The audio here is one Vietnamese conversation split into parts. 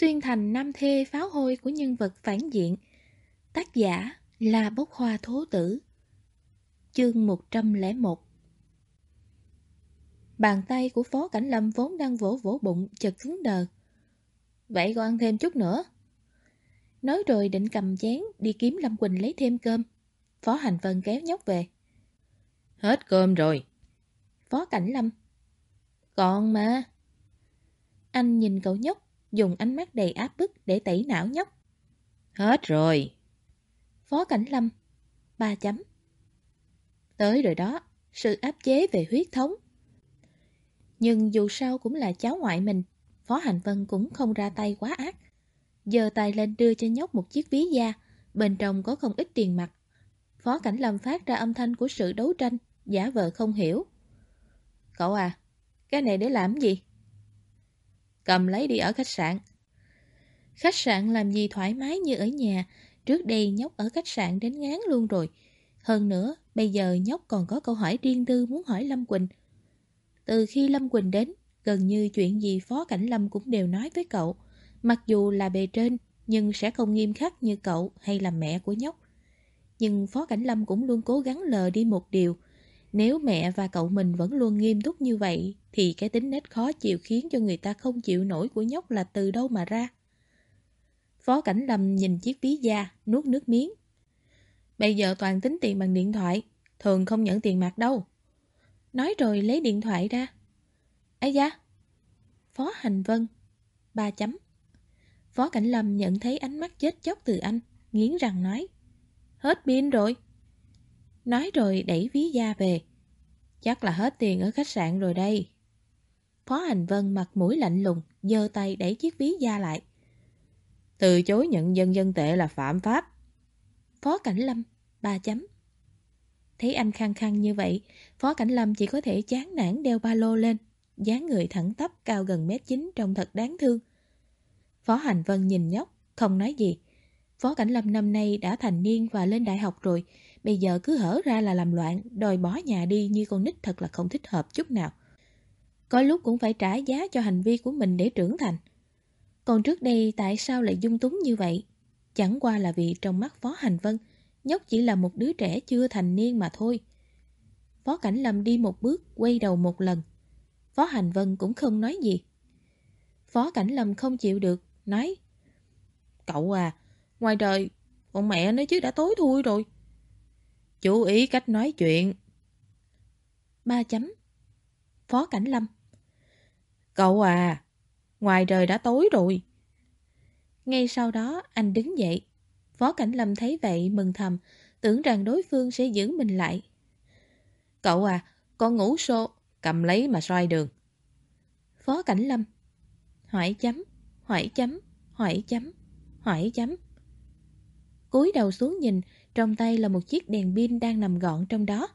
xuyên thành nam thê pháo hôi của nhân vật phản diện. Tác giả là Bốc Hoa Thố Tử. Chương 101 Bàn tay của Phó Cảnh Lâm vốn đang vỗ vỗ bụng chật cứng đờ. Vậy con ăn thêm chút nữa. Nói rồi định cầm chén đi kiếm Lâm Quỳnh lấy thêm cơm. Phó Hành Vân kéo nhóc về. Hết cơm rồi. Phó Cảnh Lâm. Còn mà. Anh nhìn cậu nhóc, dùng ánh mắt đầy áp bức để tẩy não nhóc. Hết rồi. Phó Cảnh Lâm. Ba chấm. Tới rồi đó, sự áp chế về huyết thống. Nhưng dù sao cũng là cháu ngoại mình, Phó Hành Vân cũng không ra tay quá ác. Giờ tay lên đưa cho nhóc một chiếc ví da, bên trong có không ít tiền mặt. Phó Cảnh Lâm phát ra âm thanh của sự đấu tranh, giả vờ không hiểu. Cậu à, cái này để làm gì? Cầm lấy đi ở khách sạn. Khách sạn làm gì thoải mái như ở nhà, trước đây nhóc ở khách sạn đến ngán luôn rồi. Hơn nữa, bây giờ nhóc còn có câu hỏi riêng tư muốn hỏi Lâm Quỳnh. Từ khi Lâm Quỳnh đến, gần như chuyện gì Phó Cảnh Lâm cũng đều nói với cậu. Mặc dù là bề trên, nhưng sẽ không nghiêm khắc như cậu hay là mẹ của nhóc. Nhưng Phó Cảnh Lâm cũng luôn cố gắng lờ đi một điều. Nếu mẹ và cậu mình vẫn luôn nghiêm túc như vậy, thì cái tính nết khó chịu khiến cho người ta không chịu nổi của nhóc là từ đâu mà ra. Phó Cảnh Lâm nhìn chiếc ví da, nuốt nước miếng. Bây giờ toàn tính tiền bằng điện thoại, thường không nhận tiền mặt đâu. Nói rồi lấy điện thoại ra. Ây da! Phó Hành Vân. Ba chấm. Phó Cảnh Lâm nhận thấy ánh mắt chết chóc từ anh, nghiến răng nói. Hết pin rồi. Nói rồi đẩy ví da về. Chắc là hết tiền ở khách sạn rồi đây. Phó Hành Vân mặt mũi lạnh lùng, giơ tay đẩy chiếc ví da lại. Từ chối nhận dân dân tệ là phạm pháp. Phó Cảnh Lâm, ba chấm. Thấy anh khăng khăng như vậy, Phó Cảnh Lâm chỉ có thể chán nản đeo ba lô lên, dáng người thẳng tắp cao gần mét chín trông thật đáng thương. Phó Hành Vân nhìn nhóc, không nói gì. Phó Cảnh Lâm năm nay đã thành niên và lên đại học rồi, bây giờ cứ hở ra là làm loạn, đòi bỏ nhà đi như con nít thật là không thích hợp chút nào. Có lúc cũng phải trả giá cho hành vi của mình để trưởng thành. Còn trước đây tại sao lại dung túng như vậy? Chẳng qua là vì trong mắt Phó Hành Vân, nhóc chỉ là một đứa trẻ chưa thành niên mà thôi. Phó Cảnh Lâm đi một bước, quay đầu một lần. Phó Hành Vân cũng không nói gì. Phó Cảnh Lâm không chịu được, nói Cậu à, ngoài trời con mẹ nó chứ đã tối thui rồi. Chú ý cách nói chuyện. Ba chấm. Phó Cảnh Lâm Cậu à, ngoài trời đã tối rồi. Ngay sau đó anh đứng dậy. Phó Cảnh Lâm thấy vậy mừng thầm, tưởng rằng đối phương sẽ giữ mình lại. Cậu à, con ngủ xô, cầm lấy mà xoay đường. Phó Cảnh Lâm Hỏi chấm, hỏi chấm, hỏi chấm, hỏi chấm. cúi đầu xuống nhìn, trong tay là một chiếc đèn pin đang nằm gọn trong đó.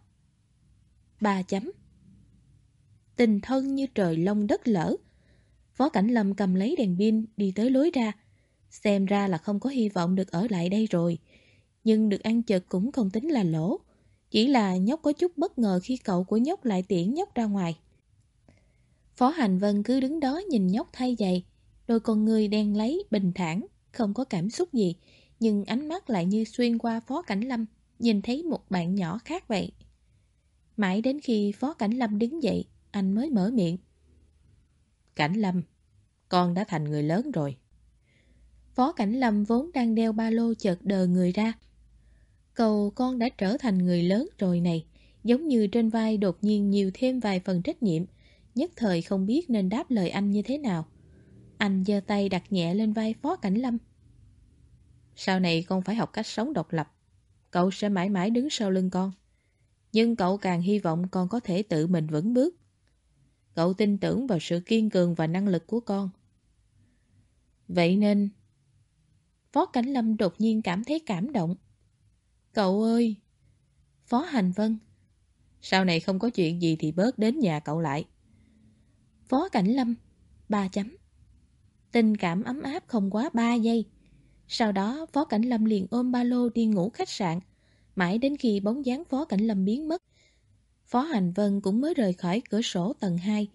Ba chấm. Tình thân như trời lông đất lỡ. Phó Cảnh Lâm cầm lấy đèn pin đi tới lối ra. Xem ra là không có hy vọng được ở lại đây rồi. Nhưng được ăn chật cũng không tính là lỗ. Chỉ là nhóc có chút bất ngờ khi cậu của nhóc lại tiễn nhóc ra ngoài. Phó Hành Vân cứ đứng đó nhìn nhóc thay giày. Đôi con người đen lấy, bình thản, không có cảm xúc gì. Nhưng ánh mắt lại như xuyên qua Phó Cảnh Lâm, nhìn thấy một bạn nhỏ khác vậy. Mãi đến khi Phó Cảnh Lâm đứng dậy, anh mới mở miệng. Cảnh Lâm, con đã thành người lớn rồi. Phó Cảnh Lâm vốn đang đeo ba lô chợt đờ người ra. Cầu con đã trở thành người lớn rồi này, giống như trên vai đột nhiên nhiều thêm vài phần trách nhiệm, nhất thời không biết nên đáp lời anh như thế nào. Anh giơ tay đặt nhẹ lên vai Phó Cảnh Lâm. Sau này con phải học cách sống độc lập. Cậu sẽ mãi mãi đứng sau lưng con. Nhưng cậu càng hy vọng con có thể tự mình vững bước. Cậu tin tưởng vào sự kiên cường và năng lực của con. Vậy nên... Phó Cảnh Lâm đột nhiên cảm thấy cảm động. Cậu ơi! Phó Hành Vân Sau này không có chuyện gì thì bớt đến nhà cậu lại. Phó Cảnh Lâm, Ba chấm Tình cảm ấm áp không quá ba giây. Sau đó Phó Cảnh Lâm liền ôm ba lô đi ngủ khách sạn. Mãi đến khi bóng dáng Phó Cảnh Lâm biến mất Phó Hành Vân cũng mới rời khỏi cửa sổ tầng 2.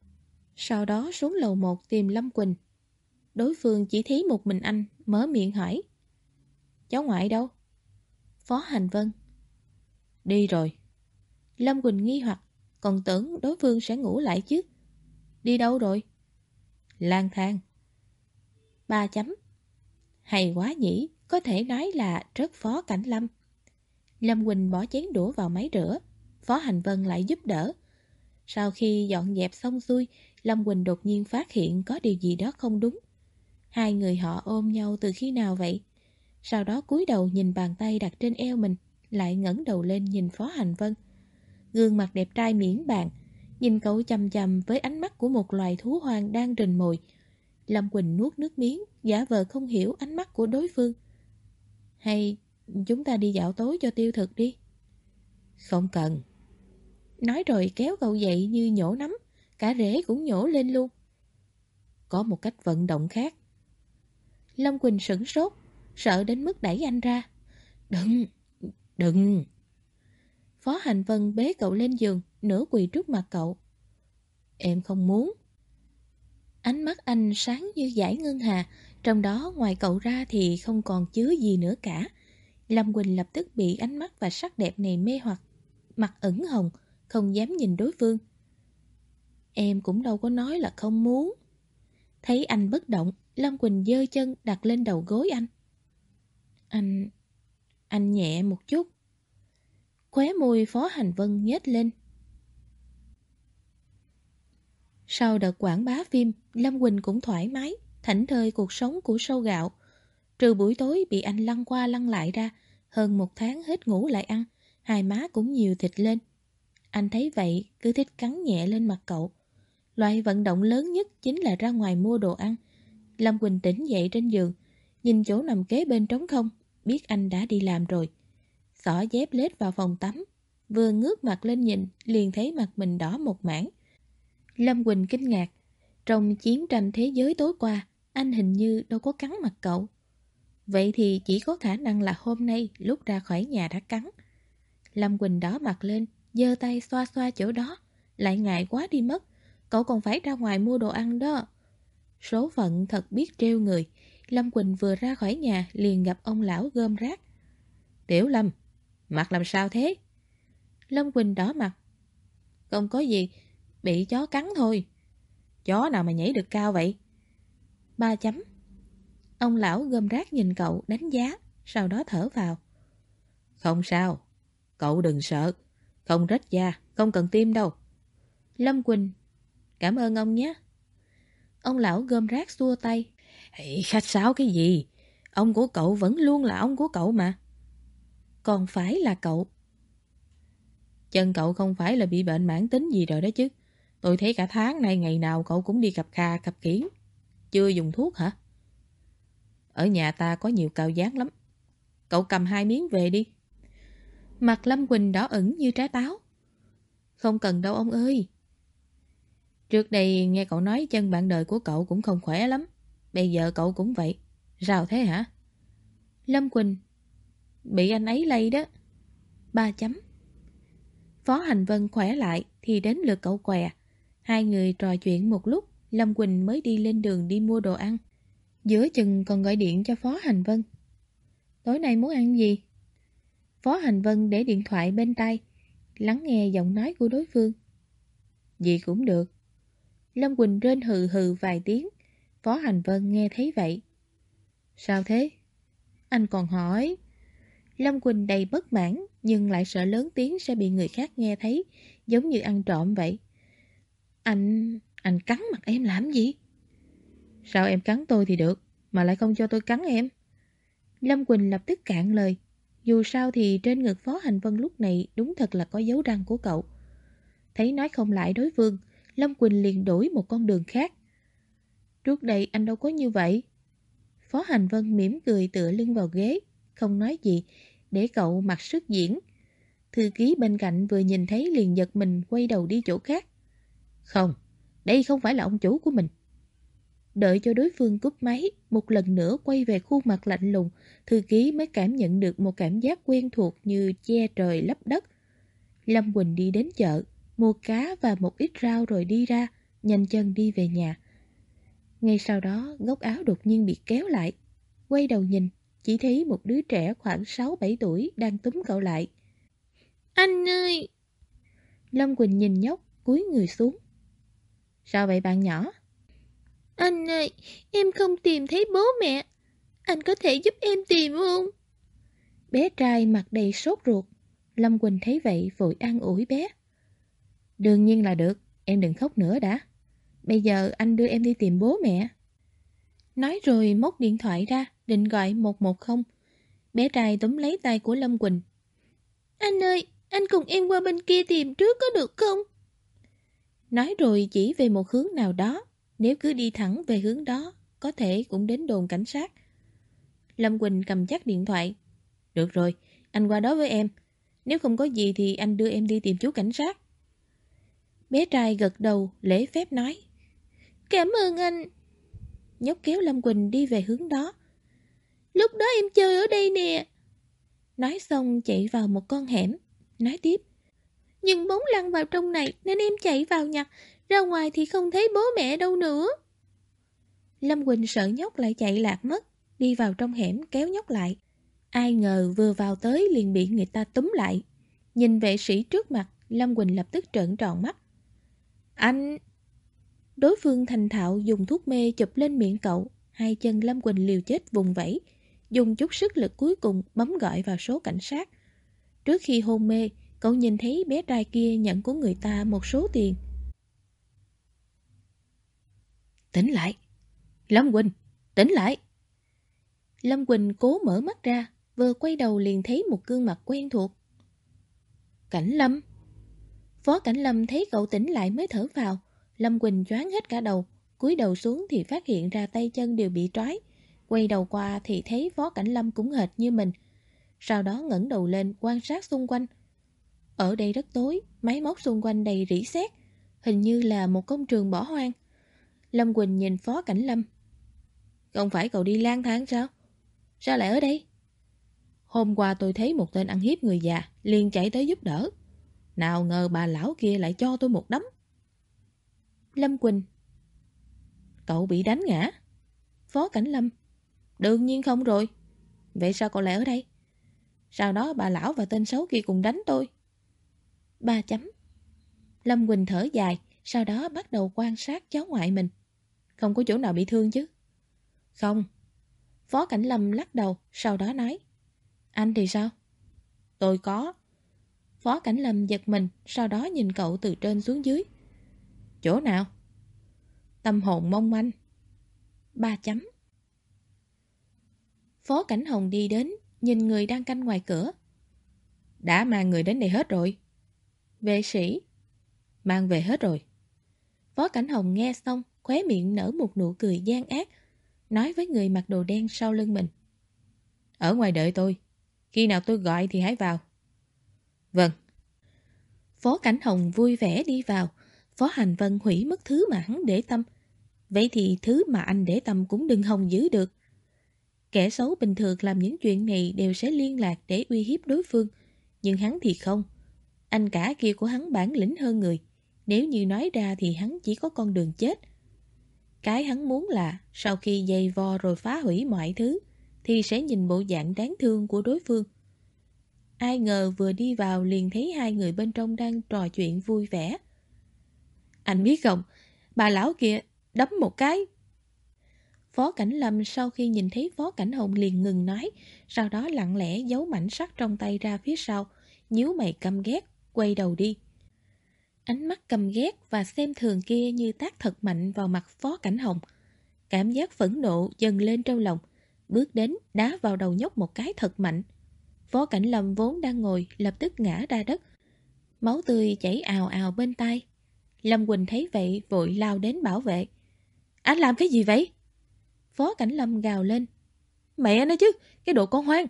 Sau đó xuống lầu 1 tìm Lâm Quỳnh. đối phương chỉ thấy một mình anh, mở miệng hỏi. Cháu ngoại đâu? Phó Hành Vân. Đi rồi. Lâm Quỳnh nghi hoặc, còn tưởng đối phương sẽ ngủ lại chứ. Đi đâu rồi? lang thang. Ba chấm. Hay quá nhỉ, có thể nói là rất phó cảnh lâm. Lâm Quỳnh bỏ chén đũa vào máy rửa, Phó Hành Vân lại giúp đỡ. Sau khi dọn dẹp xong xuôi, Lâm Quỳnh đột nhiên phát hiện có điều gì đó không đúng. Hai người họ ôm nhau từ khi nào vậy? Sau đó cúi đầu nhìn bàn tay đặt trên eo mình, lại ngẩng đầu lên nhìn Phó Hành Vân. Gương mặt đẹp trai miễn bàn, nhìn cậu chầm chầm với ánh mắt của một loài thú hoang đang rình mồi. Lâm Quỳnh nuốt nước miếng, giả vờ không hiểu ánh mắt của đối phương. Hay chúng ta đi dạo tối cho tiêu thực đi? Không cần. Nói rồi kéo cậu dậy như nhổ nắm, cả rễ cũng nhổ lên luôn. Có một cách vận động khác. Lâm Quỳnh sửng sốt, sợ đến mức đẩy anh ra. Đừng, đừng. Phó Hành Vân bế cậu lên giường, nửa quỳ trước mặt cậu. Em không muốn. Ánh mắt anh sáng như giải ngân hà, trong đó ngoài cậu ra thì không còn chứa gì nữa cả. Lâm Quỳnh lập tức bị ánh mắt và sắc đẹp này mê hoặc, mặt ửng hồng, không dám nhìn đối phương. Em cũng đâu có nói là không muốn. Thấy anh bất động, Lâm Quỳnh dơ chân đặt lên đầu gối anh. Anh... anh nhẹ một chút. Khóe môi Phó Hành Vân nhếch lên. Sau đợt quảng bá phim, Lâm Quỳnh cũng thoải mái, thảnh thơi cuộc sống của sâu gạo. Trừ buổi tối bị anh lăn qua lăn lại ra, hơn một tháng hết ngủ lại ăn, hai má cũng nhiều thịt lên. Anh thấy vậy, cứ thích cắn nhẹ lên mặt cậu. Loại vận động lớn nhất chính là ra ngoài mua đồ ăn. Lâm Quỳnh tỉnh dậy trên giường, nhìn chỗ nằm kế bên trống không, biết anh đã đi làm rồi. Xỏ dép lết vào phòng tắm, vừa ngước mặt lên nhìn, liền thấy mặt mình đỏ một mảng. Lâm Quỳnh kinh ngạc, trong chiến tranh thế giới tối qua, anh hình như đâu có cắn mặt cậu. Vậy thì chỉ có khả năng là hôm nay lúc ra khỏi nhà đã cắn. Lâm Quỳnh đỏ mặt lên, giơ tay xoa xoa chỗ đó, lại ngại quá đi mất. Cậu còn phải ra ngoài mua đồ ăn đó. Số phận thật biết trêu người. Lâm Quỳnh vừa ra khỏi nhà liền gặp ông lão gom rác. Tiểu Lâm, mặt làm sao thế? Lâm Quỳnh đỏ mặt. Không có gì, bị chó cắn thôi. Chó nào mà nhảy được cao vậy? Ba chấm. Ông lão gom rác nhìn cậu đánh giá, sau đó thở vào. Không sao, cậu đừng sợ. Không rách da, không cần tim đâu. Lâm Quỳnh, cảm ơn ông nhé. Ông lão gom rác xua tay. Hey, khách sáo cái gì? Ông của cậu vẫn luôn là ông của cậu mà. Còn phải là cậu. Chân cậu không phải là bị bệnh mãn tính gì rồi đó chứ. Tôi thấy cả tháng nay ngày nào cậu cũng đi cặp kha cặp kiến. Chưa dùng thuốc hả? Ở nhà ta có nhiều cao dán lắm. Cậu cầm hai miếng về đi. Mặt Lâm Quỳnh đỏ ẩn như trái táo. Không cần đâu ông ơi. Trước đây nghe cậu nói chân bạn đời của cậu cũng không khỏe lắm. Bây giờ cậu cũng vậy. rào thế hả? Lâm Quỳnh. Bị anh ấy lây đó. Ba chấm. Phó Hành Vân khỏe lại thì đến lượt cậu què. Hai người trò chuyện một lúc, Lâm Quỳnh mới đi lên đường đi mua đồ ăn. Giữa chừng còn gọi điện cho Phó Hành Vân. Tối nay muốn ăn gì? Phó Hành Vân để điện thoại bên tay, lắng nghe giọng nói của đối phương. Gì cũng được. Lâm Quỳnh rên hừ hừ vài tiếng, Phó Hành Vân nghe thấy vậy. Sao thế? Anh còn hỏi. Lâm Quỳnh đầy bất mãn, nhưng lại sợ lớn tiếng sẽ bị người khác nghe thấy, giống như ăn trộm vậy. Anh... anh cắn mặt em làm gì? Sao em cắn tôi thì được, mà lại không cho tôi cắn em? Lâm Quỳnh lập tức cạn lời. Dù sao thì trên ngực Phó Hành Vân lúc này đúng thật là có dấu răng của cậu. Thấy nói không lại đối phương, Lâm Quỳnh liền đổi một con đường khác. Trước đây anh đâu có như vậy. Phó Hành Vân mỉm cười tựa lưng vào ghế, không nói gì, để cậu mặc sức diễn. Thư ký bên cạnh vừa nhìn thấy liền giật mình quay đầu đi chỗ khác. Không, đây không phải là ông chủ của mình. Đợi cho đối phương cúp máy, một lần nữa quay về khuôn mặt lạnh lùng, thư ký mới cảm nhận được một cảm giác quen thuộc như che trời lấp đất. Lâm Quỳnh đi đến chợ, mua cá và một ít rau rồi đi ra, nhanh chân đi về nhà. Ngay sau đó, góc áo đột nhiên bị kéo lại. Quay đầu nhìn, chỉ thấy một đứa trẻ khoảng 6-7 tuổi đang túm cậu lại. Anh ơi! Lâm Quỳnh nhìn nhóc, cúi người xuống. Sao vậy bạn nhỏ? Anh ơi, em không tìm thấy bố mẹ. Anh có thể giúp em tìm không? Bé trai mặt đầy sốt ruột. Lâm Quỳnh thấy vậy vội an ủi bé. Đương nhiên là được, em đừng khóc nữa đã. Bây giờ anh đưa em đi tìm bố mẹ. Nói rồi móc điện thoại ra, định gọi 110. Bé trai túm lấy tay của Lâm Quỳnh. Anh ơi, anh cùng em qua bên kia tìm trước có được không? Nói rồi chỉ về một hướng nào đó, nếu cứ đi thẳng về hướng đó, có thể cũng đến đồn cảnh sát. Lâm Quỳnh cầm chắc điện thoại. Được rồi, anh qua đó với em. Nếu không có gì thì anh đưa em đi tìm chú cảnh sát. Bé trai gật đầu, lễ phép nói. Cảm ơn anh. Nhóc kéo Lâm Quỳnh đi về hướng đó. Lúc đó em chơi ở đây nè. Nói xong chạy vào một con hẻm. Nói tiếp. Nhưng bóng lăn vào trong này nên em chạy vào nhặt. Ra ngoài thì không thấy bố mẹ đâu nữa. Lâm Quỳnh sợ nhóc lại chạy lạc mất. Đi vào trong hẻm kéo nhóc lại. Ai ngờ vừa vào tới liền bị người ta túm lại. Nhìn vệ sĩ trước mặt, Lâm Quỳnh lập tức trợn tròn mắt. Anh... Đối phương thành thạo dùng thuốc mê chụp lên miệng cậu. Hai chân Lâm Quỳnh liều chết vùng vẫy. Dùng chút sức lực cuối cùng bấm gọi vào số cảnh sát. Trước khi hôn mê, cậu nhìn thấy bé trai kia nhận của người ta một số tiền. Tỉnh lại! Lâm Quỳnh! Tỉnh lại! Lâm Quỳnh cố mở mắt ra, vừa quay đầu liền thấy một gương mặt quen thuộc. Cảnh Lâm! Phó Cảnh Lâm thấy cậu tỉnh lại mới thở vào. Lâm Quỳnh choáng hết cả đầu, cúi đầu xuống thì phát hiện ra tay chân đều bị trói. Quay đầu qua thì thấy Phó Cảnh Lâm cũng hệt như mình. Sau đó ngẩng đầu lên quan sát xung quanh. Ở đây rất tối, máy móc xung quanh đầy rỉ sét, hình như là một công trường bỏ hoang. Lâm Quỳnh nhìn Phó Cảnh Lâm. Không phải cậu đi lang thang sao? Sao lại ở đây? Hôm qua tôi thấy một tên ăn hiếp người già, liền chạy tới giúp đỡ. Nào ngờ bà lão kia lại cho tôi một đấm. Lâm Quỳnh Cậu bị đánh ngã? Phó Cảnh Lâm Đương nhiên không rồi. Vậy sao cậu lại ở đây? Sau đó bà lão và tên xấu kia cùng đánh tôi. Ba chấm. Lâm Quỳnh thở dài, sau đó bắt đầu quan sát cháu ngoại mình. Không có chỗ nào bị thương chứ? Không. Phó Cảnh Lâm lắc đầu, sau đó nói. Anh thì sao? Tôi có. Phó Cảnh Lâm giật mình, sau đó nhìn cậu từ trên xuống dưới. Chỗ nào? Tâm hồn mong manh. Ba chấm. Phó Cảnh Hồng đi đến, nhìn người đang canh ngoài cửa. Đã mang người đến đây hết rồi. Vệ sĩ. Mang về hết rồi. Phó Cảnh Hồng nghe xong, khóe miệng nở một nụ cười gian ác, nói với người mặc đồ đen sau lưng mình. Ở ngoài đợi tôi. Khi nào tôi gọi thì hãy vào. Vâng. Phó Cảnh Hồng vui vẻ đi vào. Phó Hành Vân hủy mất thứ mà hắn để tâm. Vậy thì thứ mà anh để tâm cũng đừng hồng giữ được. Kẻ xấu bình thường làm những chuyện này đều sẽ liên lạc để uy hiếp đối phương. Nhưng hắn thì không. Anh cả kia của hắn bản lĩnh hơn người. Nếu như nói ra thì hắn chỉ có con đường chết. Cái hắn muốn là sau khi dây vo rồi phá hủy mọi thứ thì sẽ nhìn bộ dạng đáng thương của đối phương. Ai ngờ vừa đi vào liền thấy hai người bên trong đang trò chuyện vui vẻ. Anh biết không, bà lão kia đấm một cái. Phó Cảnh Lâm sau khi nhìn thấy Phó Cảnh Hồng liền ngừng nói, sau đó lặng lẽ giấu mảnh sắt trong tay ra phía sau, nhíu mày căm ghét, quay đầu đi. Ánh mắt căm ghét và xem thường kia như tác thật mạnh vào mặt Phó Cảnh Hồng. Cảm giác phẫn nộ dần lên trong lòng, bước đến đá vào đầu nhóc một cái thật mạnh. Phó Cảnh Lâm vốn đang ngồi lập tức ngã ra đất. Máu tươi chảy ào ào bên tai. Lâm Quỳnh thấy vậy vội lao đến bảo vệ. Anh làm cái gì vậy? Phó Cảnh Lâm gào lên. Mẹ nó chứ, cái đồ con hoang.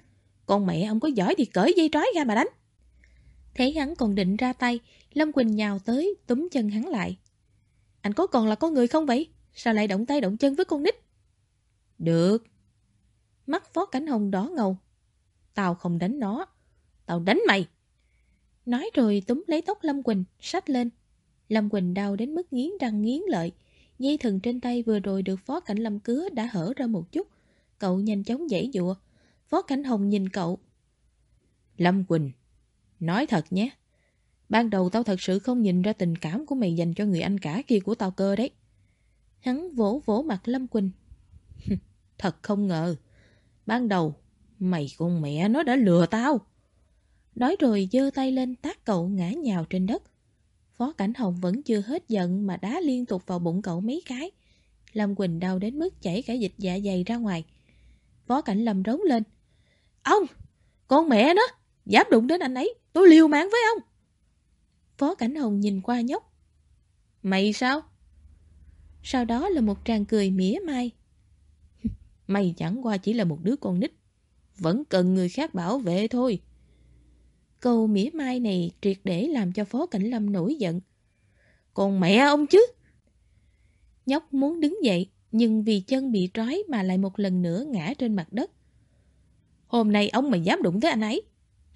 Con mẹ ông có giỏi thì cởi dây trói ra mà đánh. Thấy hắn còn định ra tay, Lâm Quỳnh nhào tới, túm chân hắn lại. Anh có còn là con người không vậy? Sao lại động tay động chân với con nít? Được. Mắt Phó Cảnh Hồng đỏ ngầu. Tao không đánh nó. Tao đánh mày. Nói rồi túm lấy tóc Lâm Quỳnh, sách lên. Lâm Quỳnh đau đến mức nghiến răng nghiến lợi. Dây thừng trên tay vừa rồi được Phó Cảnh Lâm cứa đã hở ra một chút. Cậu nhanh chóng dãy dụa. Phó Cảnh Hồng nhìn cậu. Lâm Quỳnh, nói thật nhé. Ban đầu tao thật sự không nhìn ra tình cảm của mày dành cho người anh cả kia của tao cơ đấy. Hắn vỗ vỗ mặt Lâm Quỳnh. thật không ngờ. Ban đầu, mày con mẹ nó đã lừa tao. Nói rồi giơ tay lên tác cậu ngã nhào trên đất. Phó Cảnh Hồng vẫn chưa hết giận mà đá liên tục vào bụng cậu mấy cái. Lâm Quỳnh đau đến mức chảy cả dịch dạ dày ra ngoài. Phó Cảnh Lâm rống lên. Ông! Con mẹ nó! Dám đụng đến anh ấy! Tôi liều mạng với ông! Phó Cảnh Hồng nhìn qua nhóc. Mày sao? Sau đó là một tràng cười mỉa mai. Mày chẳng qua chỉ là một đứa con nít. Vẫn cần người khác bảo vệ thôi. Câu mỉa mai này triệt để làm cho Phó Cảnh Lâm nổi giận. Còn mẹ ông chứ? Nhóc muốn đứng dậy, nhưng vì chân bị trói mà lại một lần nữa ngã trên mặt đất. Hôm nay ông mà dám đụng tới anh ấy.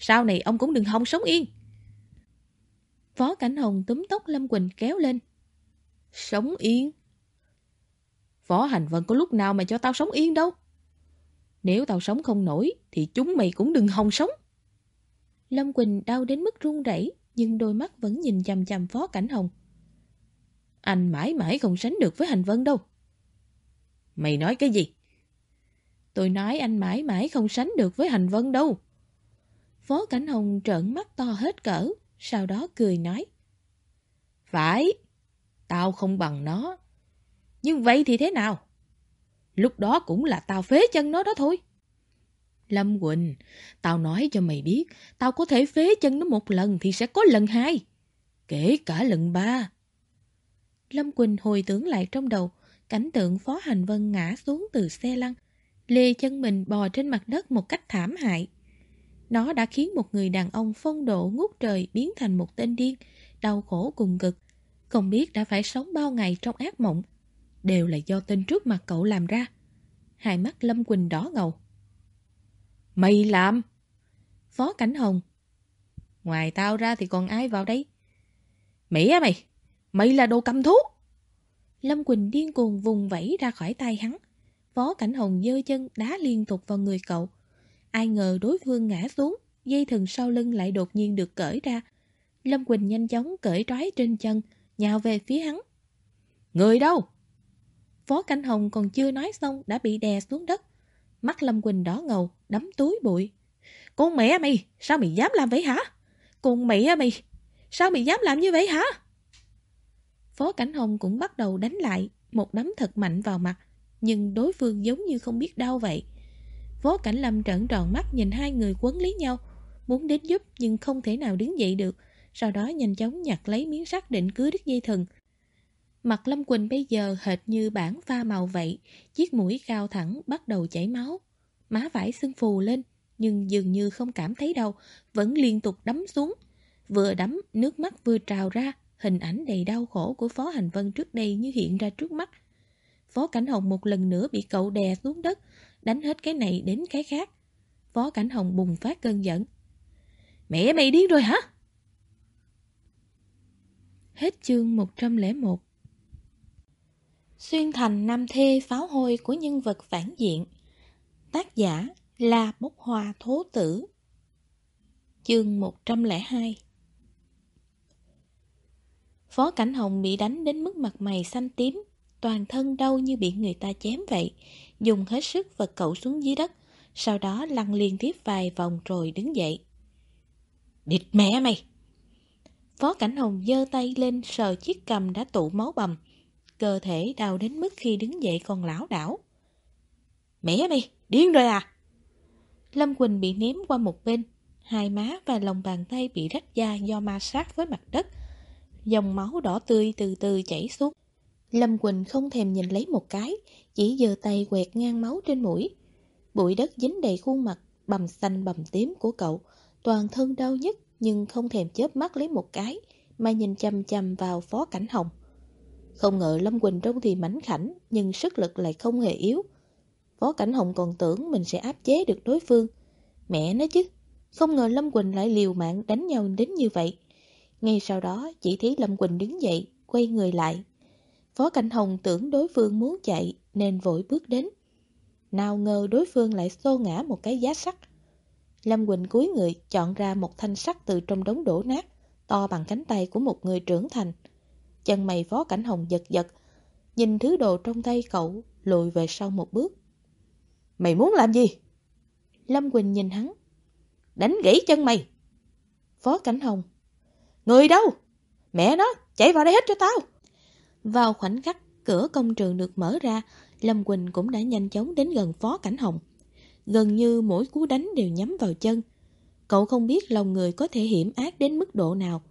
Sau này ông cũng đừng hòng sống yên. Phó Cảnh Hồng túm tóc Lâm Quỳnh kéo lên. Sống yên? Phó Hành Vân có lúc nào mà cho tao sống yên đâu. Nếu tao sống không nổi thì chúng mày cũng đừng hòng sống. Lâm Quỳnh đau đến mức run rẩy, nhưng đôi mắt vẫn nhìn chằm chằm Phó Cảnh Hồng. Anh mãi mãi không sánh được với Hành Vân đâu. Mày nói cái gì? Tôi nói anh mãi mãi không sánh được với Hành Vân đâu. Phó Cảnh Hồng trợn mắt to hết cỡ, sau đó cười nói. Phải, tao không bằng nó. Nhưng vậy thì thế nào? Lúc đó cũng là tao phế chân nó đó thôi. Lâm Quỳnh, tao nói cho mày biết, tao có thể phế chân nó một lần thì sẽ có lần hai. Kể cả lần ba. Lâm Quỳnh hồi tưởng lại trong đầu, cảnh tượng Phó Hành Vân ngã xuống từ xe lăn. Lê chân mình bò trên mặt đất một cách thảm hại. Nó đã khiến một người đàn ông phong độ ngút trời biến thành một tên điên, đau khổ cùng cực. Không biết đã phải sống bao ngày trong ác mộng. Đều là do tên trước mặt cậu làm ra. Hai mắt Lâm Quỳnh đỏ ngầu. Mày làm? Phó Cảnh Hồng. Ngoài tao ra thì còn ai vào đây? Mẹ mày! Mày là đồ cầm thú! Lâm Quỳnh điên cuồng vùng vẫy ra khỏi tay hắn. Phó Cảnh Hồng dơ chân đá liên tục vào người cậu. Ai ngờ đối phương ngã xuống, dây thừng sau lưng lại đột nhiên được cởi ra. Lâm Quỳnh nhanh chóng cởi trói trên chân, nhào về phía hắn. Người đâu? Phó Cảnh Hồng còn chưa nói xong đã bị đè xuống đất. Mắt Lâm Quỳnh đỏ ngầu, đấm túi bụi. Con mẹ mày, sao mày dám làm vậy hả? Con mẹ mày, sao mày dám làm như vậy hả? Phó Cảnh Hồng cũng bắt đầu đánh lại, một đấm thật mạnh vào mặt, nhưng đối phương giống như không biết đau vậy. Phó Cảnh Lâm trợn tròn mắt nhìn hai người quấn lấy nhau, muốn đến giúp nhưng không thể nào đứng dậy được, sau đó nhanh chóng nhặt lấy miếng sắt định cưới đứt dây thừng. Mặt Lâm Quỳnh bây giờ hệt như bản pha màu vậy, chiếc mũi cao thẳng bắt đầu chảy máu. Má vải sưng phù lên, nhưng dường như không cảm thấy đâu, vẫn liên tục đấm xuống. Vừa đấm, nước mắt vừa trào ra, hình ảnh đầy đau khổ của Phó Hành Vân trước đây như hiện ra trước mắt. Phó Cảnh Hồng một lần nữa bị cậu đè xuống đất, đánh hết cái này đến cái khác. Phó Cảnh Hồng bùng phát cơn giận. Mẹ mày điên rồi hả? Hết chương 101 Xuyên thành nam thê pháo hôi của nhân vật phản diện Tác giả là Bốc Hoa Thố Tử Chương 102 Phó Cảnh Hồng bị đánh đến mức mặt mày xanh tím Toàn thân đau như bị người ta chém vậy Dùng hết sức vật cậu xuống dưới đất Sau đó lăn liên tiếp vài vòng rồi đứng dậy Địt mẹ mày! Phó Cảnh Hồng giơ tay lên sờ chiếc cầm đã tụ máu bầm Cơ thể đau đến mức khi đứng dậy còn lão đảo Mẹ mày! Điên rồi à? Lâm Quỳnh bị ném qua một bên Hai má và lòng bàn tay bị rách da do ma sát với mặt đất Dòng máu đỏ tươi từ từ chảy xuống Lâm Quỳnh không thèm nhìn lấy một cái Chỉ giơ tay quẹt ngang máu trên mũi Bụi đất dính đầy khuôn mặt Bầm xanh bầm tím của cậu Toàn thân đau nhất Nhưng không thèm chớp mắt lấy một cái Mà nhìn chầm chầm vào phó cảnh hồng Không ngờ Lâm Quỳnh trông thì mảnh khảnh Nhưng sức lực lại không hề yếu Phó Cảnh Hồng còn tưởng mình sẽ áp chế được đối phương. Mẹ nó chứ, không ngờ Lâm Quỳnh lại liều mạng đánh nhau đến như vậy. Ngay sau đó, chỉ thấy Lâm Quỳnh đứng dậy, quay người lại. Phó Cảnh Hồng tưởng đối phương muốn chạy nên vội bước đến. Nào ngờ đối phương lại xô ngã một cái giá sắt. Lâm Quỳnh cúi người chọn ra một thanh sắt từ trong đống đổ nát, to bằng cánh tay của một người trưởng thành. Chân mày Phó Cảnh Hồng giật giật, nhìn thứ đồ trong tay cậu, lùi về sau một bước. Mày muốn làm gì? Lâm Quỳnh nhìn hắn. Đánh gãy chân mày. Phó Cảnh Hồng. Người đâu? Mẹ nó, chạy vào đây hết cho tao. Vào khoảnh khắc cửa công trường được mở ra, Lâm Quỳnh cũng đã nhanh chóng đến gần Phó Cảnh Hồng. Gần như mỗi cú đánh đều nhắm vào chân. Cậu không biết lòng người có thể hiểm ác đến mức độ nào.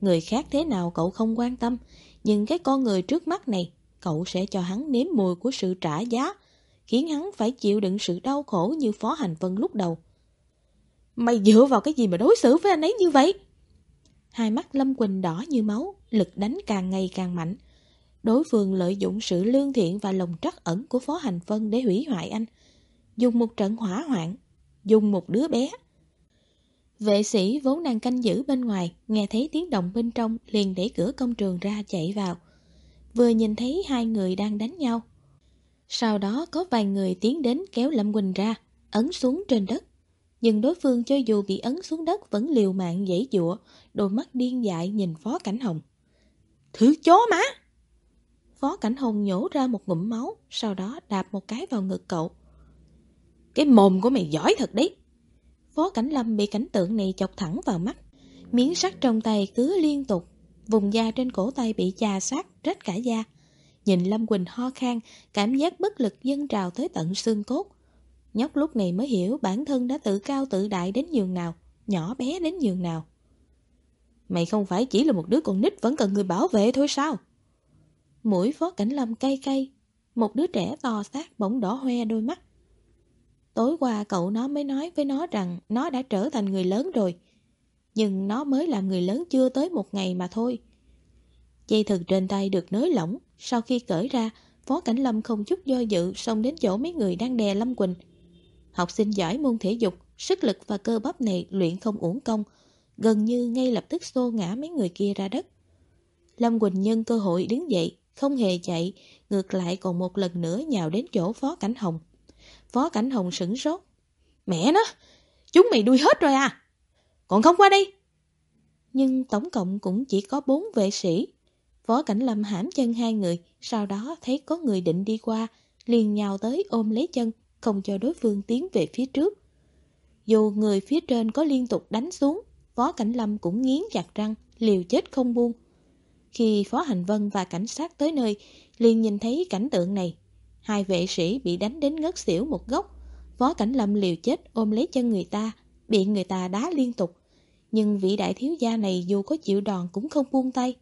Người khác thế nào cậu không quan tâm, nhưng cái con người trước mắt này, cậu sẽ cho hắn nếm mùi của sự trả giá, khiến hắn phải chịu đựng sự đau khổ như Phó Hành Vân lúc đầu. Mày dựa vào cái gì mà đối xử với anh ấy như vậy? Hai mắt Lâm Quỳnh đỏ như máu, lực đánh càng ngày càng mạnh. Đối phương lợi dụng sự lương thiện và lòng trắc ẩn của Phó Hành Vân để hủy hoại anh. Dùng một trận hỏa hoạn, dùng một đứa bé. Vệ sĩ vốn đang canh giữ bên ngoài, nghe thấy tiếng động bên trong liền đẩy cửa công trường ra chạy vào. Vừa nhìn thấy hai người đang đánh nhau. Sau đó có vài người tiến đến kéo Lâm Quỳnh ra, ấn xuống trên đất. Nhưng đối phương cho dù bị ấn xuống đất vẫn liều mạng dãy dụa, đôi mắt điên dại nhìn Phó Cảnh Hồng. Thứ chó má! Phó Cảnh Hùng nhổ ra một ngụm máu, sau đó đạp một cái vào ngực cậu. Cái mồm của mày giỏi thật đấy! Phó Cảnh Lâm bị cảnh tượng này chọc thẳng vào mắt. Miếng sắt trong tay cứ liên tục, vùng da trên cổ tay bị chà sát, rách cả da. Nhìn Lâm Quỳnh ho khan, cảm giác bất lực dâng trào tới tận xương cốt. Nhóc lúc này mới hiểu bản thân đã tự cao tự đại đến nhường nào, nhỏ bé đến nhường nào. Mày không phải chỉ là một đứa con nít vẫn cần người bảo vệ thôi sao? Mũi phó cảnh lâm cay cay, một đứa trẻ to xác bỗng đỏ hoe đôi mắt. Tối qua cậu nó mới nói với nó rằng nó đã trở thành người lớn rồi. Nhưng nó mới là người lớn chưa tới một ngày mà thôi. Dây thừng trên tay được nới lỏng, sau khi cởi ra, Phó Cảnh Lâm không chút do dự xông đến chỗ mấy người đang đè Lâm Quỳnh. Học sinh giỏi môn thể dục, sức lực và cơ bắp này luyện không uổng công, gần như ngay lập tức xô ngã mấy người kia ra đất. Lâm Quỳnh nhân cơ hội đứng dậy, không hề chạy, ngược lại còn một lần nữa nhào đến chỗ Phó Cảnh Hồng. Phó Cảnh Hồng sửng sốt. Mẹ nó, chúng mày đuôi hết rồi à? Còn không qua đi Nhưng tổng cộng cũng chỉ có bốn vệ sĩ. Phó Cảnh Lâm hãm chân hai người, sau đó thấy có người định đi qua, liền nhào tới ôm lấy chân, không cho đối phương tiến về phía trước. Dù người phía trên có liên tục đánh xuống, Phó Cảnh Lâm cũng nghiến chặt răng, liều chết không buông. Khi Phó Hành Vân và cảnh sát tới nơi, liền nhìn thấy cảnh tượng này. Hai vệ sĩ bị đánh đến ngất xỉu một góc. Phó Cảnh Lâm liều chết ôm lấy chân người ta, bị người ta đá liên tục. Nhưng vị đại thiếu gia này dù có chịu đòn cũng không buông tay.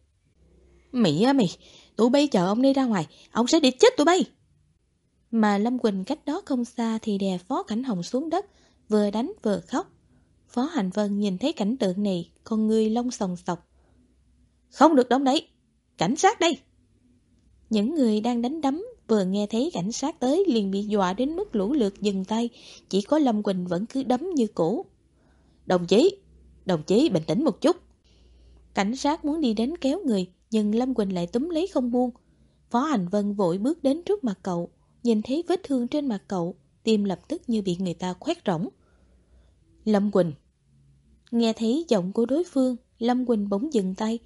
Mị á mày, tụi bay chờ ông đi ra ngoài, ông sẽ địch chết tụi bay. Mà Lâm Quỳnh cách đó không xa thì đè Phó Cảnh Hồng xuống đất, vừa đánh vừa khóc. Phó Hành Vân nhìn thấy cảnh tượng này, con người lông sòng sọc. Không được đóng đấy, cảnh sát đây. Những người đang đánh đấm vừa nghe thấy cảnh sát tới liền bị dọa đến mức lũ lượt dừng tay, chỉ có Lâm Quỳnh vẫn cứ đấm như cũ. Đồng chí, đồng chí bình tĩnh một chút. Cảnh sát muốn đi đến kéo người, nhưng Lâm Quỳnh lại túm lấy không buông. Phó Hành Vân vội bước đến trước mặt cậu, nhìn thấy vết thương trên mặt cậu, tim lập tức như bị người ta khoét rỗng. Lâm Quỳnh Nghe thấy giọng của đối phương, Lâm Quỳnh bỗng dừng tay,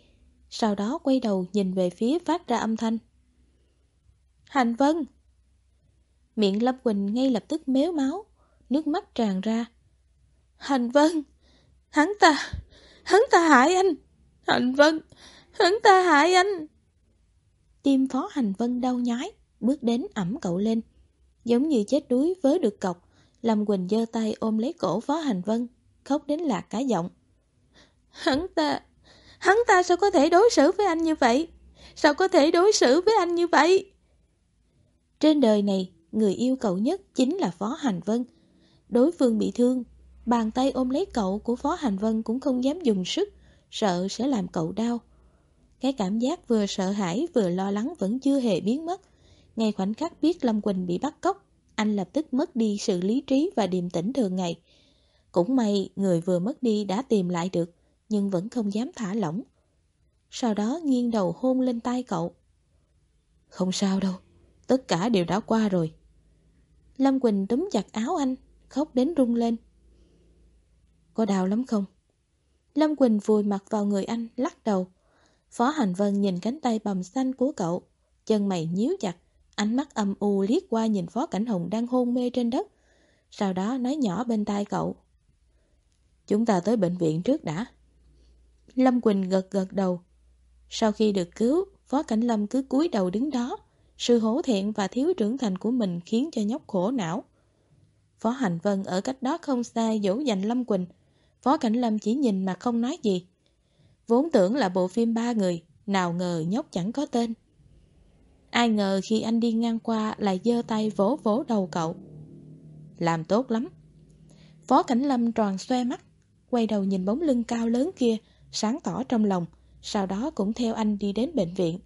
sau đó quay đầu nhìn về phía phát ra âm thanh. Hành Vân Miệng Lâm Quỳnh ngay lập tức méo máu, nước mắt tràn ra. Hành Vân, hắn ta, hắn ta hại anh. Hành Vân, hắn ta hại anh. Tim Phó Hành Vân đau nhói, bước đến ẩm cậu lên. Giống như chết đuối với được cọc, Lâm Quỳnh giơ tay ôm lấy cổ Phó Hành Vân, khóc đến lạc cả giọng. Hắn ta, hắn ta sao có thể đối xử với anh như vậy? Sao có thể đối xử với anh như vậy? Trên đời này, người yêu cậu nhất chính là Phó Hành Vân. Đối phương bị thương, bàn tay ôm lấy cậu của Phó Hành Vân cũng không dám dùng sức, sợ sẽ làm cậu đau. Cái cảm giác vừa sợ hãi vừa lo lắng vẫn chưa hề biến mất. Ngay khoảnh khắc biết Lâm Quỳnh bị bắt cóc, anh lập tức mất đi sự lý trí và điềm tĩnh thường ngày. Cũng may người vừa mất đi đã tìm lại được, nhưng vẫn không dám thả lỏng. Sau đó nghiêng đầu hôn lên tay cậu. Không sao đâu, tất cả đều đã qua rồi. Lâm Quỳnh túm chặt áo anh, khóc đến rung lên. Có đau lắm không? Lâm Quỳnh vùi mặt vào người anh, lắc đầu. Phó Hành Vân nhìn cánh tay bầm xanh của cậu, chân mày nhíu chặt, ánh mắt âm u liếc qua nhìn Phó Cảnh Hùng đang hôn mê trên đất. Sau đó nói nhỏ bên tai cậu. Chúng ta tới bệnh viện trước đã. Lâm Quỳnh gật gật đầu. Sau khi được cứu, Phó Cảnh Lâm cứ cúi đầu đứng đó. Sự hổ thẹn và thiếu trưởng thành của mình khiến cho nhóc khổ não. Phó Hành Vân ở cách đó không xa dỗ dành Lâm Quỳnh. Phó Cảnh Lâm chỉ nhìn mà không nói gì. Vốn tưởng là bộ phim ba người, nào ngờ nhóc chẳng có tên. Ai ngờ khi anh đi ngang qua lại giơ tay vỗ vỗ đầu cậu. Làm tốt lắm. Phó Cảnh Lâm tròn xoe mắt, quay đầu nhìn bóng lưng cao lớn kia, sáng tỏ trong lòng, sau đó cũng theo anh đi đến bệnh viện.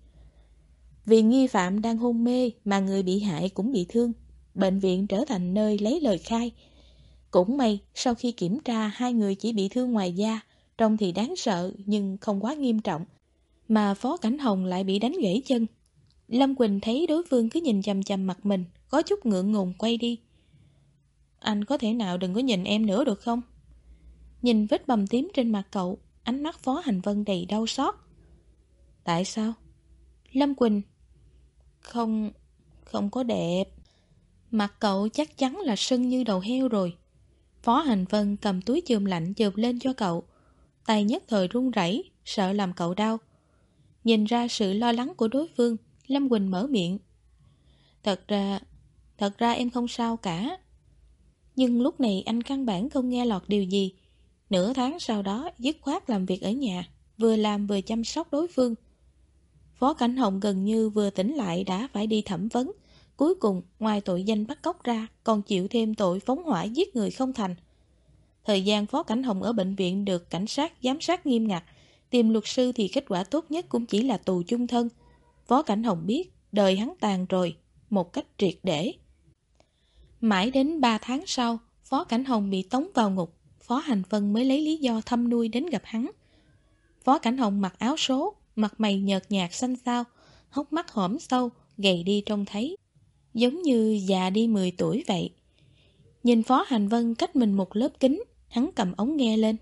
Vì nghi phạm đang hôn mê mà người bị hại cũng bị thương, bệnh viện trở thành nơi lấy lời khai. Cũng may, sau khi kiểm tra hai người chỉ bị thương ngoài da, trông thì đáng sợ nhưng không quá nghiêm trọng. Mà Phó Cảnh Hồng lại bị đánh gãy chân. Lâm Quỳnh thấy đối phương cứ nhìn chằm chằm mặt mình, có chút ngượng ngùng quay đi. Anh có thể nào đừng có nhìn em nữa được không? Nhìn vết bầm tím trên mặt cậu, ánh mắt Phó Hành Vân đầy đau xót. Tại sao? Lâm Quỳnh Không, không có đẹp. Mặt cậu chắc chắn là sưng như đầu heo rồi. Phó Hành Vân cầm túi chườm lạnh chườm lên cho cậu. Tay nhất thời run rẩy, sợ làm cậu đau. Nhìn ra sự lo lắng của đối phương, Lâm Quỳnh mở miệng. Thật ra, thật ra em không sao cả. Nhưng lúc này anh căn bản không nghe lọt điều gì. Nửa tháng sau đó dứt khoát làm việc ở nhà, vừa làm vừa chăm sóc đối phương. Phó Cảnh Hồng gần như vừa tỉnh lại đã phải đi thẩm vấn. Cuối cùng, ngoài tội danh bắt cóc ra, còn chịu thêm tội phóng hỏa giết người không thành. Thời gian Phó Cảnh Hồng ở bệnh viện được cảnh sát giám sát nghiêm ngặt, tìm luật sư thì kết quả tốt nhất cũng chỉ là tù chung thân. Phó Cảnh Hồng biết, đời hắn tàn rồi, một cách triệt để. Mãi đến 3 tháng sau, Phó Cảnh Hồng bị tống vào ngục, Phó Hành Vân mới lấy lý do thăm nuôi đến gặp hắn. Phó Cảnh Hồng mặc áo số, mặt mày nhợt nhạt xanh xao, hốc mắt hõm sâu, gầy đi trông thấy. Giống như già đi 10 tuổi vậy. Nhìn Phó Hành Vân cách mình một lớp kính, hắn cầm ống nghe lên.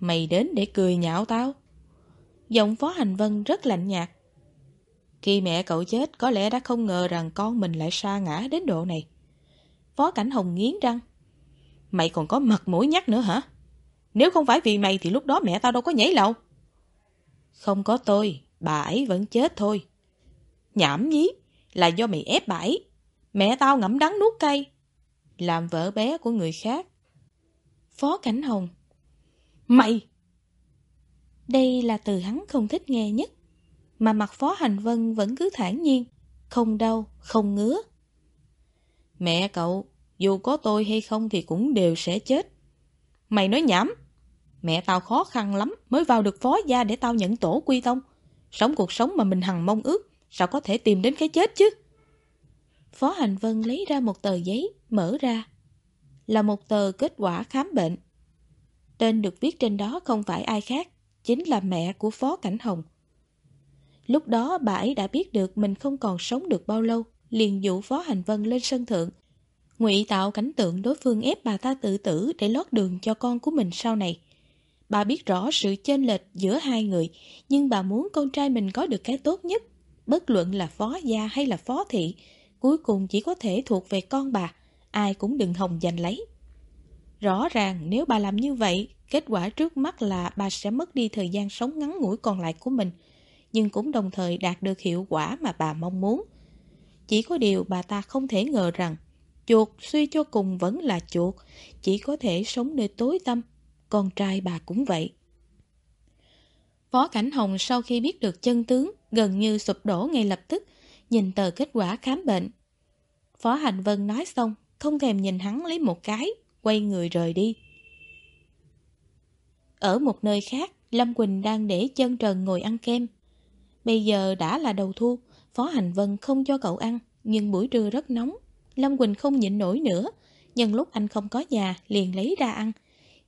Mày đến để cười nhạo tao. Giọng Phó Hành Vân rất lạnh nhạt. Khi mẹ cậu chết, có lẽ đã không ngờ rằng con mình lại sa ngã đến độ này. Phó Cảnh Hồng nghiến răng. Mày còn có mặt mũi nhắc nữa hả? Nếu không phải vì mày thì lúc đó mẹ tao đâu có nhảy lầu. Không có tôi, bà ấy vẫn chết thôi. Nhảm nhí, là do mày ép bà ấy. Mẹ tao ngậm đắng nuốt cay. Làm vợ bé của người khác. Phó Cảnh Hồng Mày! Đây là từ hắn không thích nghe nhất. Mà mặt Phó Hành Vân vẫn cứ thản nhiên. Không đau, không ngứa. Mẹ cậu, dù có tôi hay không thì cũng đều sẽ chết. Mày nói nhảm. Mẹ tao khó khăn lắm mới vào được phó gia để tao nhận tổ quy tông. Sống cuộc sống mà mình hằng mong ước, sao có thể tìm đến cái chết chứ? Phó Hành Vân lấy ra một tờ giấy, mở ra. Là một tờ kết quả khám bệnh. Tên được viết trên đó không phải ai khác, chính là mẹ của Phó Cảnh Hồng. Lúc đó bà ấy đã biết được mình không còn sống được bao lâu, liền dụ Phó Hành Vân lên sân thượng ngụy tạo cảnh tượng đối phương ép bà ta tự tử để lót đường cho con của mình sau này. Bà biết rõ sự chênh lệch giữa hai người, nhưng bà muốn con trai mình có được cái tốt nhất. Bất luận là phó gia hay là phó thị, cuối cùng chỉ có thể thuộc về con bà, ai cũng đừng hòng giành lấy. Rõ ràng nếu bà làm như vậy, kết quả trước mắt là bà sẽ mất đi thời gian sống ngắn ngủi còn lại của mình, nhưng cũng đồng thời đạt được hiệu quả mà bà mong muốn. Chỉ có điều bà ta không thể ngờ rằng chuột suy cho cùng vẫn là chuột, chỉ có thể sống nơi tối tăm, con trai bà cũng vậy. Phó Cảnh Hồng sau khi biết được chân tướng, gần như sụp đổ ngay lập tức, nhìn tờ kết quả khám bệnh. Phó Hành Vân nói xong, không thèm nhìn hắn lấy một cái, quay người rời đi. Ở một nơi khác, Lâm Quỳnh đang để chân trần ngồi ăn kem. Bây giờ đã là đầu thu, Phó Hành Vân không cho cậu ăn, nhưng buổi trưa rất nóng. Lâm Quỳnh không nhịn nổi nữa, nhân lúc anh không có nhà liền lấy ra ăn.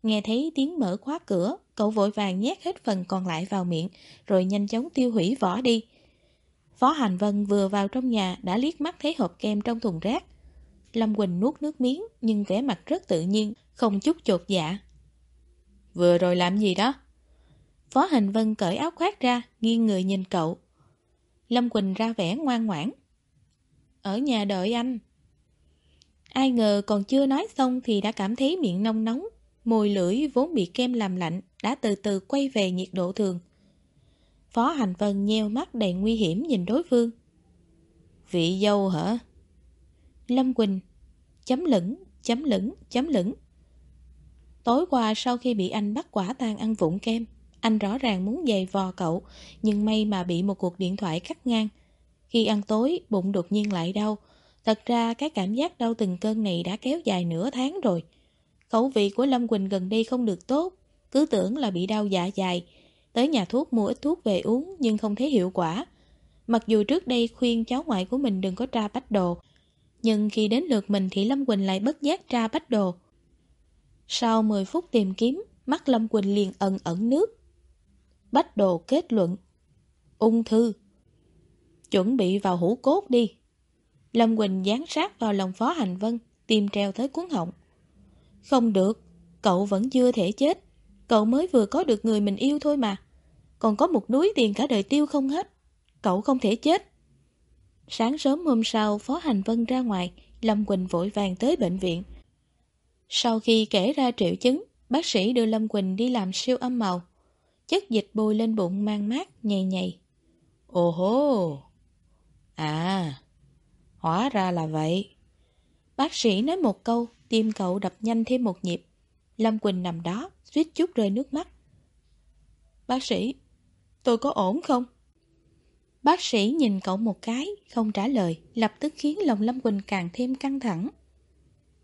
Nghe thấy tiếng mở khóa cửa, cậu vội vàng nhét hết phần còn lại vào miệng, rồi nhanh chóng tiêu hủy vỏ đi. Phó Hành Vân vừa vào trong nhà đã liếc mắt thấy hộp kem trong thùng rác. Lâm Quỳnh nuốt nước miếng nhưng vẻ mặt rất tự nhiên, không chút chột dạ. Vừa rồi làm gì đó? Phó Hành Vân cởi áo khoác ra, nghiêng người nhìn cậu. Lâm Quỳnh ra vẻ ngoan ngoãn. Ở nhà đợi anh. Ai ngờ còn chưa nói xong thì đã cảm thấy miệng nông nóng, môi lưỡi vốn bị kem làm lạnh đã từ từ quay về nhiệt độ thường. Phó Hành Vân nheo mắt đầy nguy hiểm nhìn đối phương. Vị dâu hả? Lâm Quỳnh, chấm lửng, chấm lửng, chấm lửng. Tối qua sau khi bị anh bắt quả tang ăn vụng kem, anh rõ ràng muốn giày vò cậu, nhưng may mà bị một cuộc điện thoại cắt ngang. Khi ăn tối, bụng đột nhiên lại đau. Thật ra cái cảm giác đau từng cơn này đã kéo dài nửa tháng rồi. Khẩu vị của Lâm Quỳnh gần đây không được tốt, cứ tưởng là bị đau dạ dày. Tới nhà thuốc mua ít thuốc về uống nhưng không thấy hiệu quả. Mặc dù trước đây khuyên cháu ngoại của mình đừng có tra bách đồ, nhưng khi đến lượt mình thì Lâm Quỳnh lại bất giác tra bách đồ. Sau 10 phút tìm kiếm, mắt Lâm Quỳnh liền ẩn ẩn nước. Bách đồ kết luận. Ung thư. Chuẩn bị vào hũ cốt đi. Lâm Quỳnh dán sát vào lòng Phó Hành Vân, tìm treo tới cuốn họng. Không được, cậu vẫn chưa thể chết. Cậu mới vừa có được người mình yêu thôi mà. Còn có một núi tiền cả đời tiêu không hết. Cậu không thể chết. Sáng sớm hôm sau, Phó Hành Vân ra ngoài, Lâm Quỳnh vội vàng tới bệnh viện. Sau khi kể ra triệu chứng, bác sĩ đưa Lâm Quỳnh đi làm siêu âm màu. Chất dịch bôi lên bụng mang mát, nhầy nhầy. Ồ hô! À, hóa ra là vậy. Bác sĩ nói một câu, tim cậu đập nhanh thêm một nhịp. Lâm Quỳnh nằm đó, suýt chút rơi nước mắt. Bác sĩ, tôi có ổn không? Bác sĩ nhìn cậu một cái, không trả lời, lập tức khiến lòng Lâm Quỳnh càng thêm căng thẳng.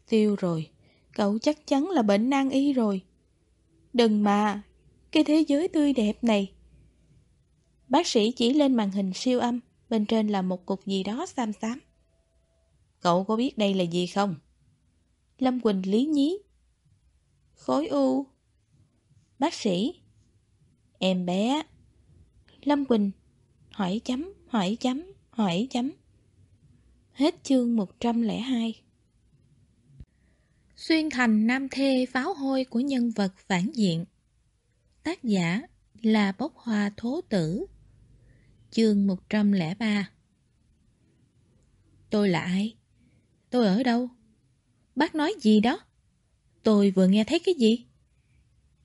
Tiêu rồi, cậu chắc chắn là bệnh nan y rồi. Đừng mà, cái thế giới tươi đẹp này. Bác sĩ chỉ lên màn hình siêu âm, bên trên là một cục gì đó xám xám. Cậu có biết đây là gì không? Lâm Quỳnh lý nhí. Khối u. Bác sĩ. Em bé. Lâm Quỳnh. Hỏi chấm, hỏi chấm, hỏi chấm. Hết chương 102 Xuyên thành nam thê pháo hôi của nhân vật phản diện Tác giả là bốc hoa thố tử Chương 103 Tôi là ai? Tôi ở đâu? Bác nói gì đó? Tôi vừa nghe thấy cái gì?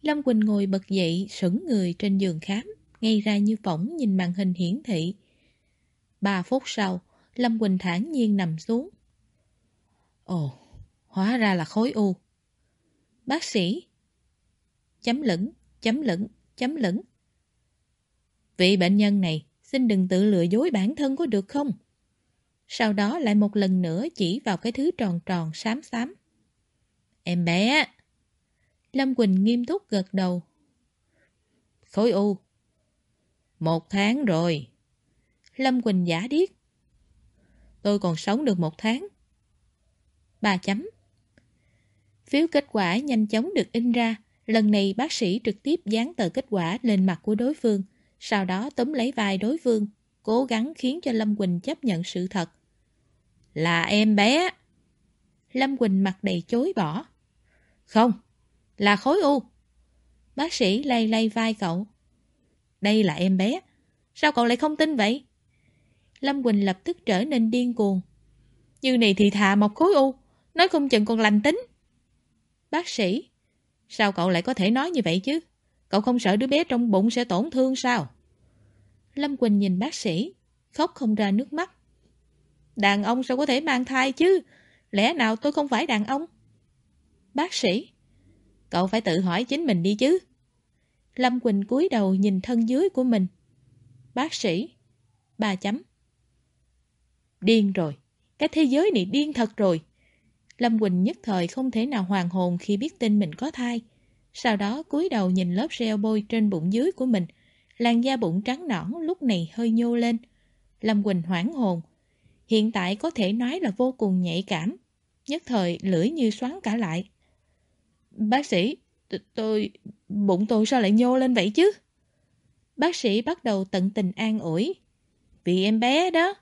Lâm Quỳnh ngồi bật dậy, sững người trên giường khám, ngay ra như phỏng nhìn màn hình hiển thị. Ba phút sau, Lâm Quỳnh thản nhiên nằm xuống. Ồ, hóa ra là khối u. Bác sĩ. Chấm lửng, chấm lửng, chấm lửng. Vị bệnh nhân này, xin đừng tự lừa dối bản thân có được không? Sau đó lại một lần nữa chỉ vào cái thứ tròn tròn xám xám. Em bé! Lâm Quỳnh nghiêm túc gật đầu. Khối u. Một tháng rồi. Lâm Quỳnh giả điếc. Tôi còn sống được một tháng. Ba chấm. Phiếu kết quả nhanh chóng được in ra. Lần này bác sĩ trực tiếp dán tờ kết quả lên mặt của đối phương. Sau đó tóm lấy vai đối phương, cố gắng khiến cho Lâm Quỳnh chấp nhận sự thật. Là em bé. Lâm Quỳnh mặt đầy chối bỏ. Không, là khối u. Bác sĩ lay lay vai cậu. Đây là em bé. Sao cậu lại không tin vậy? Lâm Quỳnh lập tức trở nên điên cuồng. Như này thì thà một khối u, nói không chừng còn lành tính. Bác sĩ, sao cậu lại có thể nói như vậy chứ? Cậu không sợ đứa bé trong bụng sẽ tổn thương sao? Lâm Quỳnh nhìn bác sĩ, khóc không ra nước mắt. Đàn ông sao có thể mang thai chứ? Lẽ nào tôi không phải đàn ông? Bác sĩ, cậu phải tự hỏi chính mình đi chứ. Lâm Quỳnh cúi đầu nhìn thân dưới của mình. Bác sĩ, ba chấm. Điên rồi, cái thế giới này điên thật rồi. Lâm Quỳnh nhất thời không thể nào hoàn hồn khi biết tin mình có thai. Sau đó cúi đầu nhìn lớp gel bôi trên bụng dưới của mình. Làn da bụng trắng nõn lúc này hơi nhô lên. Lâm Quỳnh hoảng hồn. Hiện tại có thể nói là vô cùng nhạy cảm. Nhất thời lưỡi như xoắn cả lại. Bác sĩ, tôi... bụng tôi sao lại nhô lên vậy chứ? Bác sĩ bắt đầu tận tình an ủi. Vì em bé đó.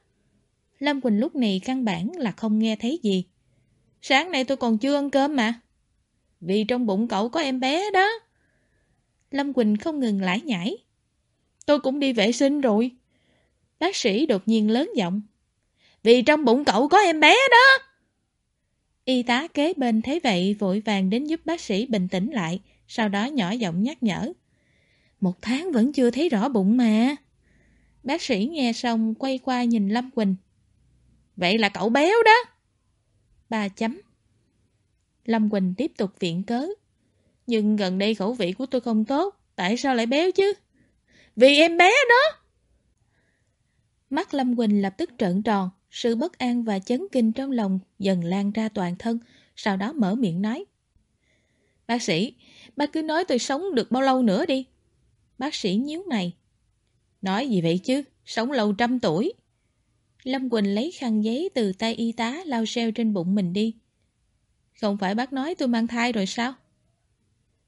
Lâm Quỳnh lúc này căn bản là không nghe thấy gì. Sáng nay tôi còn chưa ăn cơm mà. Vì trong bụng cậu có em bé đó. Lâm Quỳnh không ngừng lải nhải. Tôi cũng đi vệ sinh rồi. Bác sĩ đột nhiên lớn giọng. Vì trong bụng cậu có em bé đó. Y tá kế bên thấy vậy vội vàng đến giúp bác sĩ bình tĩnh lại, sau đó nhỏ giọng nhắc nhở. Một tháng vẫn chưa thấy rõ bụng mà. Bác sĩ nghe xong quay qua nhìn Lâm Quỳnh. Vậy là cậu béo đó. Ba chấm. Lâm Quỳnh tiếp tục viện cớ. Nhưng gần đây khẩu vị của tôi không tốt, tại sao lại béo chứ? Vì em bé đó. Mắt Lâm Quỳnh lập tức trợn tròn, sự bất an và chấn kinh trong lòng dần lan ra toàn thân, sau đó mở miệng nói. Bác sĩ, bác cứ nói tôi sống được bao lâu nữa đi. Bác sĩ nhíu mày. Nói gì vậy chứ, sống lâu trăm tuổi. Lâm Quỳnh lấy khăn giấy từ tay y tá lau seo trên bụng mình đi. Không phải bác nói tôi mang thai rồi sao?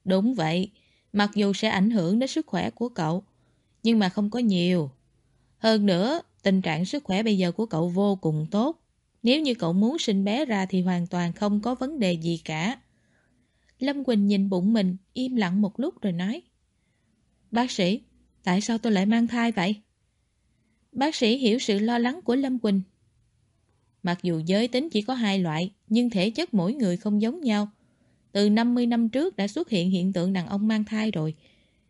Đúng vậy, mặc dù sẽ ảnh hưởng đến sức khỏe của cậu, nhưng mà không có nhiều. Hơn nữa, tình trạng sức khỏe bây giờ của cậu vô cùng tốt. Nếu như cậu muốn sinh bé ra thì hoàn toàn không có vấn đề gì cả. Lâm Quỳnh nhìn bụng mình, im lặng một lúc rồi nói. Bác sĩ, tại sao tôi lại mang thai vậy? Bác sĩ hiểu sự lo lắng của Lâm Quỳnh. Mặc dù giới tính chỉ có hai loại, nhưng thể chất mỗi người không giống nhau. Từ 50 năm trước đã xuất hiện hiện tượng đàn ông mang thai rồi.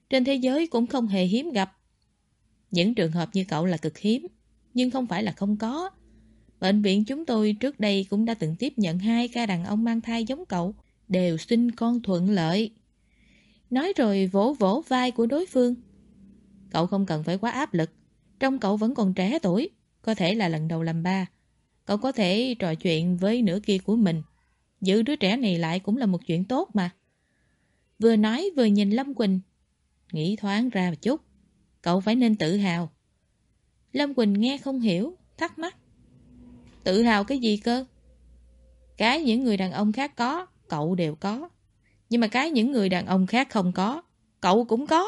Trên thế giới cũng không hề hiếm gặp. Những trường hợp như cậu là cực hiếm, nhưng không phải là không có. Bệnh viện chúng tôi trước đây cũng đã từng tiếp nhận hai ca đàn ông mang thai giống cậu, đều sinh con thuận lợi. Nói rồi vỗ vỗ vai của đối phương. Cậu không cần phải quá áp lực, trong cậu vẫn còn trẻ tuổi, có thể là lần đầu làm ba. Cậu có thể trò chuyện với nửa kia của mình. Giữ đứa trẻ này lại cũng là một chuyện tốt mà. Vừa nói vừa nhìn Lâm Quỳnh. Nghĩ thoáng ra một chút. Cậu phải nên tự hào. Lâm Quỳnh nghe không hiểu, thắc mắc. Tự hào cái gì cơ? Cái những người đàn ông khác có, cậu đều có. Nhưng mà cái những người đàn ông khác không có, cậu cũng có.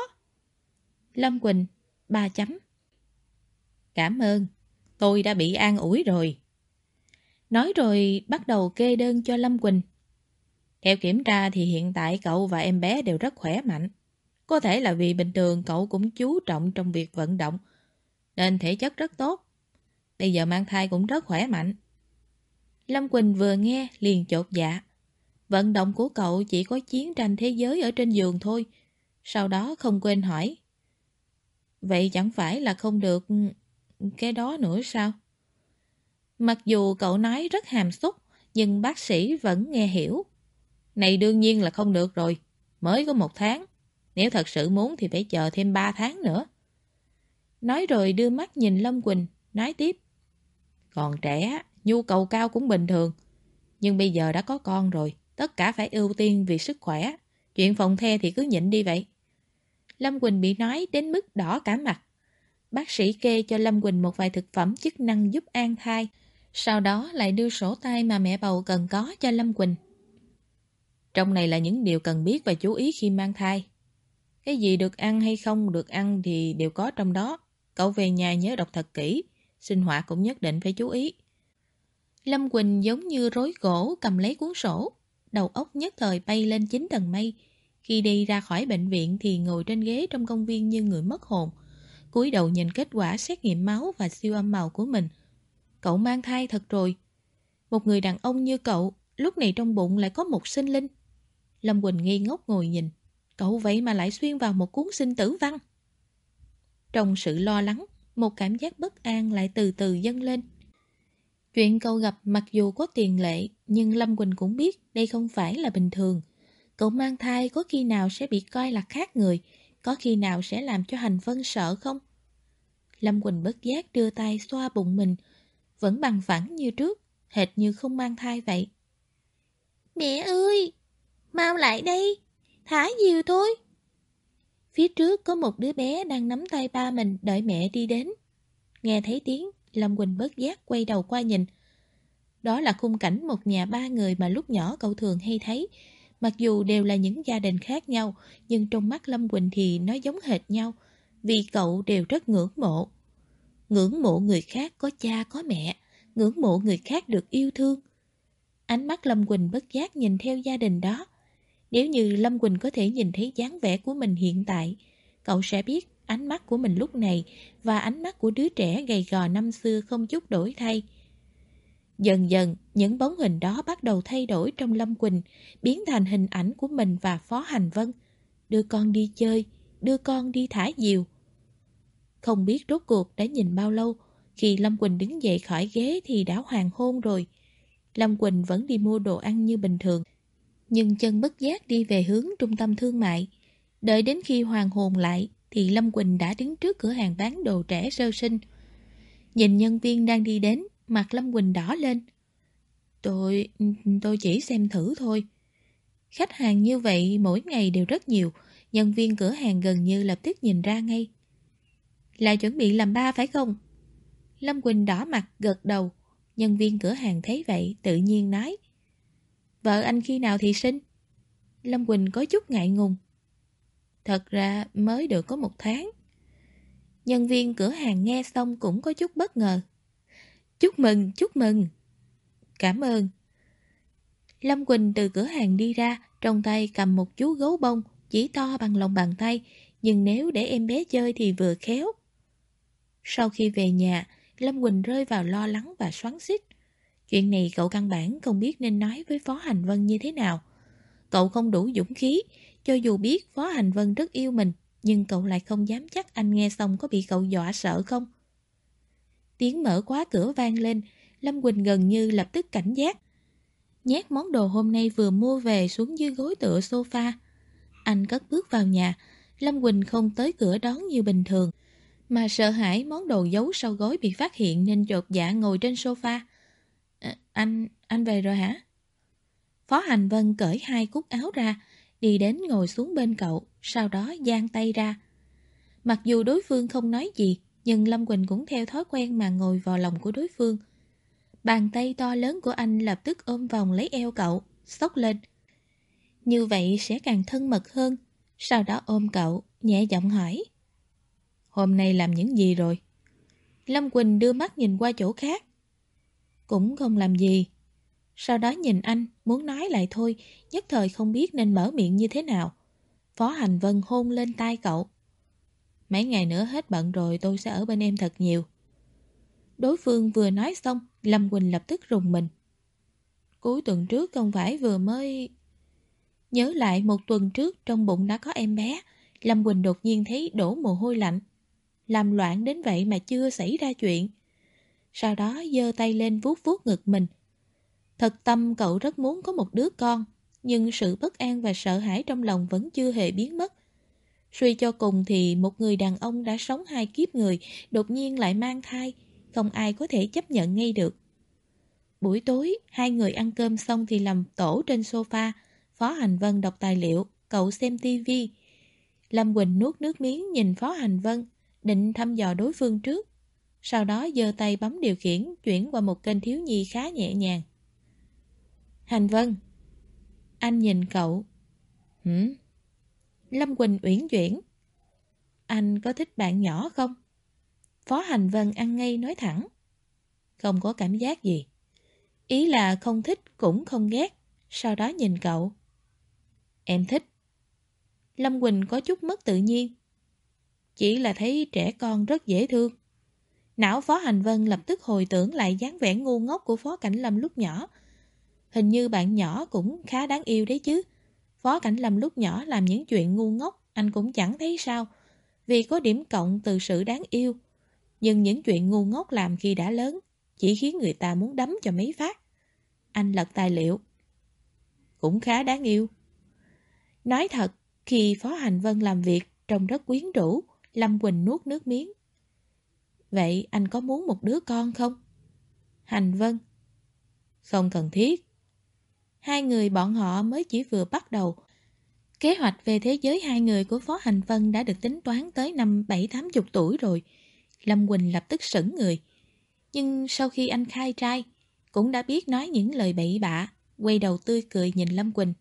Lâm Quỳnh, ba chấm. Cảm ơn, tôi đã bị an ủi rồi. Nói rồi bắt đầu kê đơn cho Lâm Quỳnh. Theo kiểm tra thì hiện tại cậu và em bé đều rất khỏe mạnh. Có thể là vì bình thường cậu cũng chú trọng trong việc vận động, nên thể chất rất tốt. Bây giờ mang thai cũng rất khỏe mạnh. Lâm Quỳnh vừa nghe liền chột dạ. Vận động của cậu chỉ có chiến tranh thế giới ở trên giường thôi. Sau đó không quên hỏi. Vậy chẳng phải là không được cái đó nữa sao? Mặc dù cậu nói rất hàm xúc, nhưng bác sĩ vẫn nghe hiểu. Này đương nhiên là không được rồi, mới có một tháng. Nếu thật sự muốn thì phải chờ thêm ba tháng nữa. Nói rồi đưa mắt nhìn Lâm Quỳnh, nói tiếp. Còn trẻ, nhu cầu cao cũng bình thường. Nhưng bây giờ đã có con rồi, tất cả phải ưu tiên vì sức khỏe. Chuyện phòng the thì cứ nhịn đi vậy. Lâm Quỳnh bị nói đến mức đỏ cả mặt. Bác sĩ kê cho Lâm Quỳnh một vài thực phẩm chức năng giúp an thai. Sau đó lại đưa sổ tay mà mẹ bầu cần có cho Lâm Quỳnh. Trong này là những điều cần biết và chú ý khi mang thai. Cái gì được ăn hay không được ăn thì đều có trong đó. Cậu về nhà nhớ đọc thật kỹ, sinh hoạt cũng nhất định phải chú ý. Lâm Quỳnh giống như rối gỗ cầm lấy cuốn sổ, đầu óc nhất thời bay lên chín tầng mây. Khi đi ra khỏi bệnh viện thì ngồi trên ghế trong công viên như người mất hồn, cúi đầu nhìn kết quả xét nghiệm máu và siêu âm màu của mình. Cậu mang thai thật rồi. Một người đàn ông như cậu, lúc này trong bụng lại có một sinh linh. Lâm Quỳnh nghi ngốc ngồi nhìn. Cậu vậy mà lại xuyên vào một cuốn sinh tử văn. Trong sự lo lắng, một cảm giác bất an lại từ từ dâng lên. Chuyện cậu gặp mặc dù có tiền lệ, nhưng Lâm Quỳnh cũng biết đây không phải là bình thường. Cậu mang thai có khi nào sẽ bị coi là khác người, có khi nào sẽ làm cho Hành Vân sợ không? Lâm Quỳnh bất giác đưa tay xoa bụng mình, vẫn bằng phẳng như trước, hệt như không mang thai vậy. Mẹ ơi, mau lại đây, thả diều thôi. Phía trước có một đứa bé đang nắm tay ba mình đợi mẹ đi đến. Nghe thấy tiếng, Lâm Quỳnh bớt giác quay đầu qua nhìn. Đó là khung cảnh một nhà ba người mà lúc nhỏ cậu thường hay thấy. Mặc dù đều là những gia đình khác nhau, nhưng trong mắt Lâm Quỳnh thì nó giống hệt nhau, vì cậu đều rất ngưỡng mộ. ngưỡng mộ người khác có cha có mẹ, ngưỡng mộ người khác được yêu thương. Ánh mắt Lâm Quỳnh bất giác nhìn theo gia đình đó. Nếu như Lâm Quỳnh có thể nhìn thấy dáng vẻ của mình hiện tại, cậu sẽ biết ánh mắt của mình lúc này và ánh mắt của đứa trẻ gầy gò năm xưa không chút đổi thay. Dần dần, những bóng hình đó bắt đầu thay đổi trong Lâm Quỳnh, biến thành hình ảnh của mình và Phó Hành Vân. Đưa con đi chơi, đưa con đi thả diều. Không biết rốt cuộc đã nhìn bao lâu, khi Lâm Quỳnh đứng dậy khỏi ghế thì đã hoàng hôn rồi. Lâm Quỳnh vẫn đi mua đồ ăn như bình thường, nhưng chân bất giác đi về hướng trung tâm thương mại. Đợi đến khi hoàng hồn lại thì Lâm Quỳnh đã đứng trước cửa hàng bán đồ trẻ sơ sinh. Nhìn nhân viên đang đi đến, mặt Lâm Quỳnh đỏ lên. Tôi... tôi chỉ xem thử thôi. Khách hàng như vậy mỗi ngày đều rất nhiều, nhân viên cửa hàng gần như lập tức nhìn ra ngay. Là chuẩn bị làm ba phải không? Lâm Quỳnh đỏ mặt gật đầu. Nhân viên cửa hàng thấy vậy tự nhiên nói. Vợ anh khi nào thì sinh? Lâm Quỳnh có chút ngại ngùng. Thật ra mới được có một tháng. Nhân viên cửa hàng nghe xong cũng có chút bất ngờ. Chúc mừng, chúc mừng. Cảm ơn. Lâm Quỳnh từ cửa hàng đi ra, trong tay cầm một chú gấu bông, chỉ to bằng lòng bàn tay, nhưng nếu để em bé chơi thì vừa khéo. Sau khi về nhà, Lâm Quỳnh rơi vào lo lắng và xoắn xít. Chuyện này cậu căn bản không biết nên nói với Phó Hành Vân như thế nào. Cậu không đủ dũng khí, cho dù biết Phó Hành Vân rất yêu mình, nhưng cậu lại không dám chắc anh nghe xong có bị cậu dọa sợ không. Tiếng mở khóa cửa vang lên, Lâm Quỳnh gần như lập tức cảnh giác. Nhét món đồ hôm nay vừa mua về xuống dưới gối tựa sofa. Anh cất bước vào nhà, Lâm Quỳnh không tới cửa đón như bình thường, mà sợ hãi món đồ giấu sau gối bị phát hiện nên chột dạ ngồi trên sofa. À, anh, anh về rồi hả? Phó Hành Vân cởi hai cúc áo ra, đi đến ngồi xuống bên cậu, sau đó giang tay ra. Mặc dù đối phương không nói gì, nhưng Lâm Quỳnh cũng theo thói quen mà ngồi vào lòng của đối phương. Bàn tay to lớn của anh lập tức ôm vòng lấy eo cậu, sốc lên. Như vậy sẽ càng thân mật hơn, sau đó ôm cậu, nhẹ giọng hỏi. Hôm nay làm những gì rồi? Lâm Quỳnh đưa mắt nhìn qua chỗ khác. Cũng không làm gì. Sau đó nhìn anh, muốn nói lại thôi, nhất thời không biết nên mở miệng như thế nào. Phó Hành Vân hôn lên tai cậu. Mấy ngày nữa hết bận rồi tôi sẽ ở bên em thật nhiều. Đối phương vừa nói xong, Lâm Quỳnh lập tức rùng mình. Cuối tuần trước không phải vừa mới... Nhớ lại một tuần trước trong bụng đã có em bé, Lâm Quỳnh đột nhiên thấy đổ mồ hôi lạnh làm loạn đến vậy mà chưa xảy ra chuyện. Sau đó giơ tay lên vuốt vuốt ngực mình. Thật tâm cậu rất muốn có một đứa con, nhưng sự bất an và sợ hãi trong lòng vẫn chưa hề biến mất. Suy cho cùng thì một người đàn ông đã sống hai kiếp người, đột nhiên lại mang thai, không ai có thể chấp nhận ngay được. Buổi tối, hai người ăn cơm xong thì làm tổ trên sofa, Phó Hành Vân đọc tài liệu, cậu xem tivi. Lâm Quỳnh nuốt nước miếng nhìn Phó Hành Vân, định thăm dò đối phương trước. Sau đó giơ tay bấm điều khiển, chuyển qua một kênh thiếu nhi khá nhẹ nhàng. Hành Vân Anh nhìn cậu. Hử? Lâm Quỳnh uyển chuyển. Anh có thích bạn nhỏ không? Phó Hành Vân ăn ngay nói thẳng. Không có cảm giác gì. Ý là không thích cũng không ghét. Sau đó nhìn cậu. Em thích. Lâm Quỳnh có chút mất tự nhiên. Chỉ là thấy trẻ con rất dễ thương. Não Phó Hành Vân lập tức hồi tưởng lại dáng vẻ ngu ngốc của Phó Cảnh Lâm lúc nhỏ. Hình như bạn nhỏ cũng khá đáng yêu đấy chứ. Phó Cảnh Lâm lúc nhỏ làm những chuyện ngu ngốc, anh cũng chẳng thấy sao. Vì có điểm cộng từ sự đáng yêu. Nhưng những chuyện ngu ngốc làm khi đã lớn chỉ khiến người ta muốn đấm cho mấy phát. Anh lật tài liệu. Cũng khá đáng yêu. Nói thật, khi Phó Hành Vân làm việc trông rất quyến rũ, Lâm Quỳnh nuốt nước miếng. Vậy anh có muốn một đứa con không? Hành Vân. Không cần thiết. Hai người bọn họ mới chỉ vừa bắt đầu. Kế hoạch về thế giới hai người của Phó Hành Vân đã được tính toán tới năm bảy tám chục tuổi rồi. Lâm Quỳnh lập tức sững người. Nhưng sau khi anh khai trai, cũng đã biết nói những lời bậy bạ, quay đầu tươi cười nhìn Lâm Quỳnh.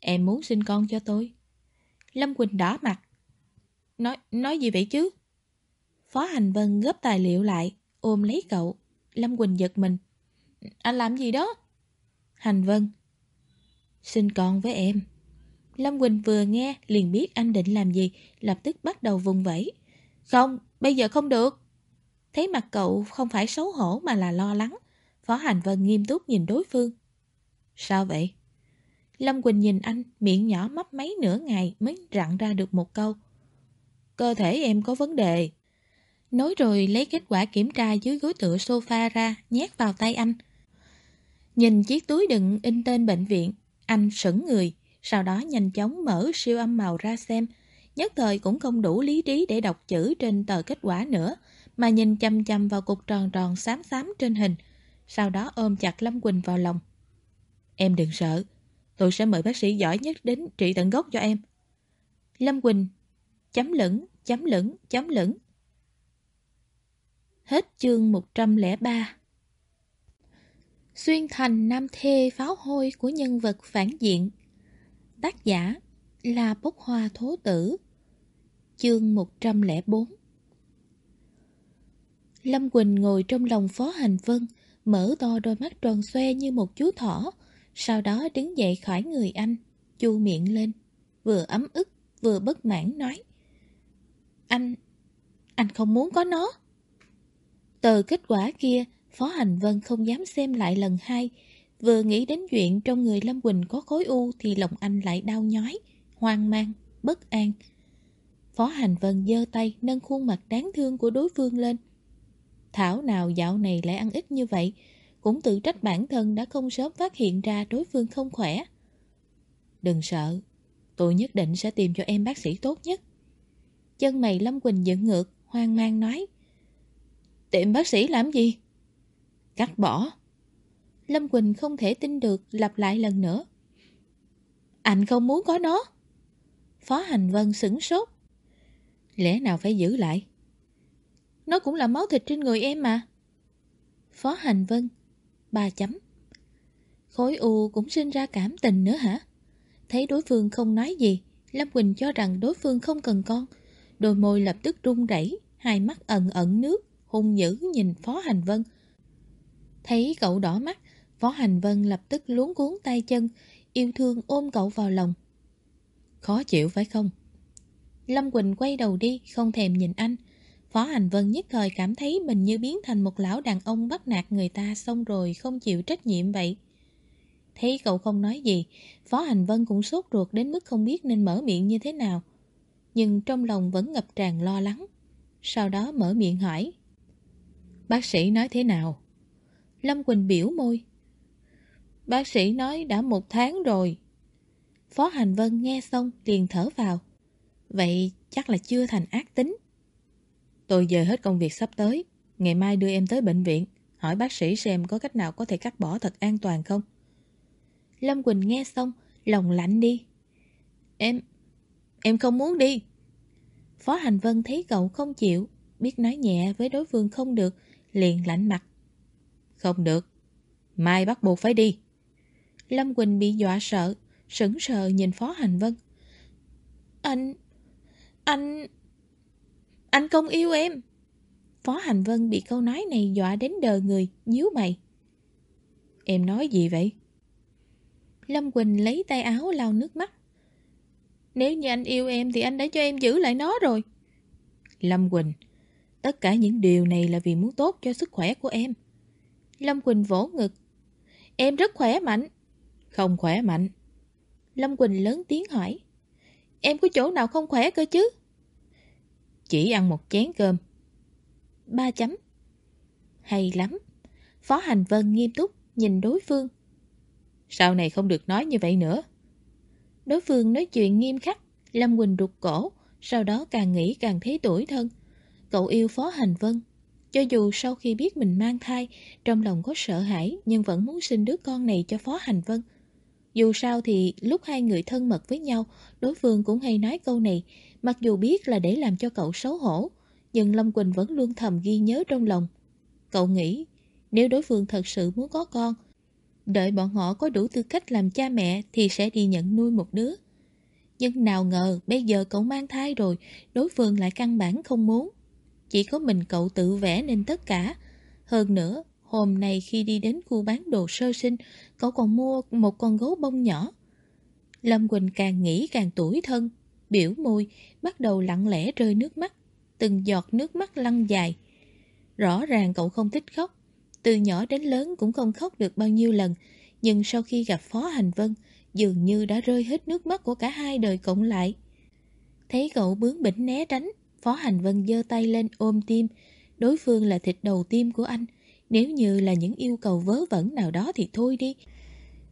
Em muốn sinh con cho tôi. Lâm Quỳnh đỏ mặt, Nói, nói gì vậy chứ? Phó Hành Vân gấp tài liệu lại, ôm lấy cậu. Lâm Quỳnh giật mình. Anh làm gì đó? Hành Vân. Sinh con với em. Lâm Quỳnh vừa nghe liền biết anh định làm gì, lập tức bắt đầu vùng vẫy. Không, bây giờ không được. Thấy mặt cậu không phải xấu hổ mà là lo lắng. Phó Hành Vân nghiêm túc nhìn đối phương. Sao vậy? Lâm Quỳnh nhìn anh, miệng nhỏ mấp máy nửa ngày mới rặn ra được một câu. Cơ thể em có vấn đề. Nói rồi lấy kết quả kiểm tra dưới gối tựa sofa ra, nhét vào tay anh. Nhìn chiếc túi đựng in tên bệnh viện, anh sững người, sau đó nhanh chóng mở siêu âm màu ra xem. Nhất thời cũng không đủ lý trí để đọc chữ trên tờ kết quả nữa, mà nhìn chăm chăm vào cục tròn tròn xám xám trên hình, sau đó ôm chặt Lâm Quỳnh vào lòng. Em đừng sợ, tôi sẽ mời bác sĩ giỏi nhất đến trị tận gốc cho em. Lâm Quỳnh, chấm lửng, chấm lửng, chấm lửng. Hết chương 103 Xuyên thành nam thê pháo hôi của nhân vật phản diện. Tác giả là Bốc Hoa Thố Tử. Chương 104 Lâm Quỳnh ngồi trong lòng Phó Hành Vân, Mở to đôi mắt tròn xoe như một chú thỏ, Sau đó đứng dậy khỏi người anh, Chu miệng lên, Vừa ấm ức, vừa bất mãn nói. Anh... anh không muốn có nó. Tờ kết quả kia Phó Hành Vân không dám xem lại lần hai. Vừa nghĩ đến chuyện trong người Lâm Quỳnh có khối u Thì lòng anh lại đau nhói Hoang mang, bất an. Phó Hành Vân giơ tay nâng khuôn mặt đáng thương của đối phương lên. Thảo nào dạo này lại ăn ít như vậy? Cũng tự trách bản thân đã không sớm phát hiện ra đối phương không khỏe. Đừng sợ Tôi nhất định sẽ tìm cho em bác sĩ tốt nhất. Chân mày Lâm Quỳnh dựng ngược Hoang mang nói. Tìm bác sĩ làm gì? Cắt bỏ Lâm Quỳnh không thể tin được lặp lại lần nữa Anh không muốn có nó Phó Hành Vân sửng sốt Lẽ nào phải giữ lại nó cũng là máu thịt trên người em mà. Phó Hành Vân, ba chấm. Khối u cũng sinh ra cảm tình nữa hả? Thấy đối phương không nói gì, Lâm Quỳnh cho rằng đối phương không cần con. Đôi môi lập tức run rẩy, hai mắt ẩn ẩn nước, hung dữ nhìn Phó Hành Vân. Thấy cậu đỏ mắt, Phó Hành Vân lập tức luống cuốn tay chân, yêu thương ôm cậu vào lòng. Khó chịu phải không? Lâm Quỳnh quay đầu đi, không thèm nhìn anh. Phó Hành Vân nhất thời cảm thấy mình như biến thành một lão đàn ông bắt nạt người ta xong rồi không chịu trách nhiệm vậy. Thấy cậu không nói gì, Phó Hành Vân cũng sốt ruột đến mức không biết nên mở miệng như thế nào. Nhưng trong lòng vẫn ngập tràn lo lắng. Sau đó mở miệng hỏi. Bác sĩ nói thế nào? Lâm Quỳnh biểu môi. Bác sĩ nói đã một tháng rồi. Phó Hành Vân nghe xong liền thở vào. Vậy chắc là chưa thành ác tính. Tôi dời hết công việc sắp tới. Ngày mai đưa em tới bệnh viện, hỏi bác sĩ xem có cách nào có thể cắt bỏ thật an toàn không. Lâm Quỳnh nghe xong, lòng lạnh đi. Em, em không muốn đi. Phó Hành Vân thấy cậu không chịu, biết nói nhẹ với đối phương không được, liền lạnh mặt. Không được, mai bắt buộc phải đi. Lâm Quỳnh bị dọa sợ, sững sờ nhìn Phó Hành Vân. Anh, anh... Anh không yêu em. Phó Hành Vân bị câu nói này dọa đến đờ người, nhíu mày. Em nói gì vậy? Lâm Quỳnh lấy tay áo lau nước mắt. Nếu như anh yêu em thì anh đã cho em giữ lại nó rồi. Lâm Quỳnh, tất cả những điều này là vì muốn tốt cho sức khỏe của em. Lâm Quỳnh vỗ ngực. Em rất khỏe mạnh. Không khỏe mạnh. Lâm Quỳnh lớn tiếng hỏi. Em có chỗ nào không khỏe cơ chứ? Chỉ ăn một chén cơm. Ba chấm. Hay lắm. Phó Hành Vân nghiêm túc nhìn đối phương. Sau này không được nói như vậy nữa. Đối phương nói chuyện nghiêm khắc, Lâm Quỳnh rụt cổ, sau đó càng nghĩ càng thấy tuổi thân. Cậu yêu Phó Hành Vân. Cho dù sau khi biết mình mang thai, trong lòng có sợ hãi nhưng vẫn muốn sinh đứa con này cho Phó Hành Vân. Dù sao thì lúc hai người thân mật với nhau, đối phương cũng hay nói câu này, Mặc dù biết là để làm cho cậu xấu hổ, nhưng Lâm Quỳnh vẫn luôn thầm ghi nhớ trong lòng. Cậu nghĩ, nếu đối phương thật sự muốn có con, đợi bọn họ có đủ tư cách làm cha mẹ thì sẽ đi nhận nuôi một đứa. Nhưng nào ngờ bây giờ cậu mang thai rồi, đối phương lại căn bản không muốn. Chỉ có mình cậu tự vẽ nên tất cả. Hơn nữa, hôm nay khi đi đến khu bán đồ sơ sinh, cậu còn mua một con gấu bông nhỏ. Lâm Quỳnh càng nghĩ càng tủi thân, biểu môi, bắt đầu lặng lẽ rơi nước mắt, từng giọt nước mắt lăn dài. Rõ ràng cậu không thích khóc, từ nhỏ đến lớn cũng không khóc được bao nhiêu lần, nhưng sau khi gặp Phó Hành Vân, dường như đã rơi hết nước mắt của cả hai đời cộng lại. Thấy cậu bướng bỉnh né tránh, Phó Hành Vân giơ tay lên ôm tim. Đối phương là thịt đầu tim của anh. Nếu như là những yêu cầu vớ vẩn nào đó thì thôi đi.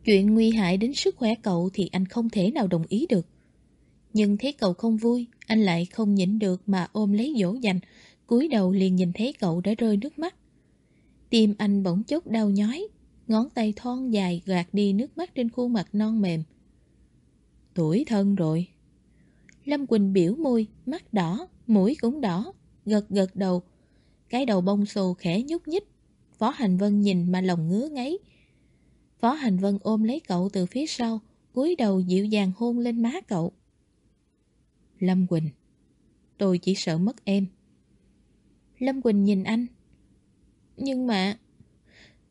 Chuyện nguy hại đến sức khỏe cậu thì anh không thể nào đồng ý được. Nhưng thấy cậu không vui, anh lại không nhịn được mà ôm lấy dỗ dành, cúi đầu liền nhìn thấy cậu đã rơi nước mắt. Tim anh bỗng chốc đau nhói, ngón tay thon dài gạt đi nước mắt trên khuôn mặt non mềm. Tuổi thân rồi. Lâm Quỳnh biểu môi, mắt đỏ, mũi cũng đỏ, gật gật đầu. Cái đầu bông xù khẽ nhúc nhích. Phó Hành Vân nhìn mà lòng ngứa ngáy. Phó Hành Vân ôm lấy cậu từ phía sau, cúi đầu dịu dàng hôn lên má cậu. Lâm Quỳnh, tôi chỉ sợ mất em. Lâm Quỳnh nhìn anh. Nhưng mà...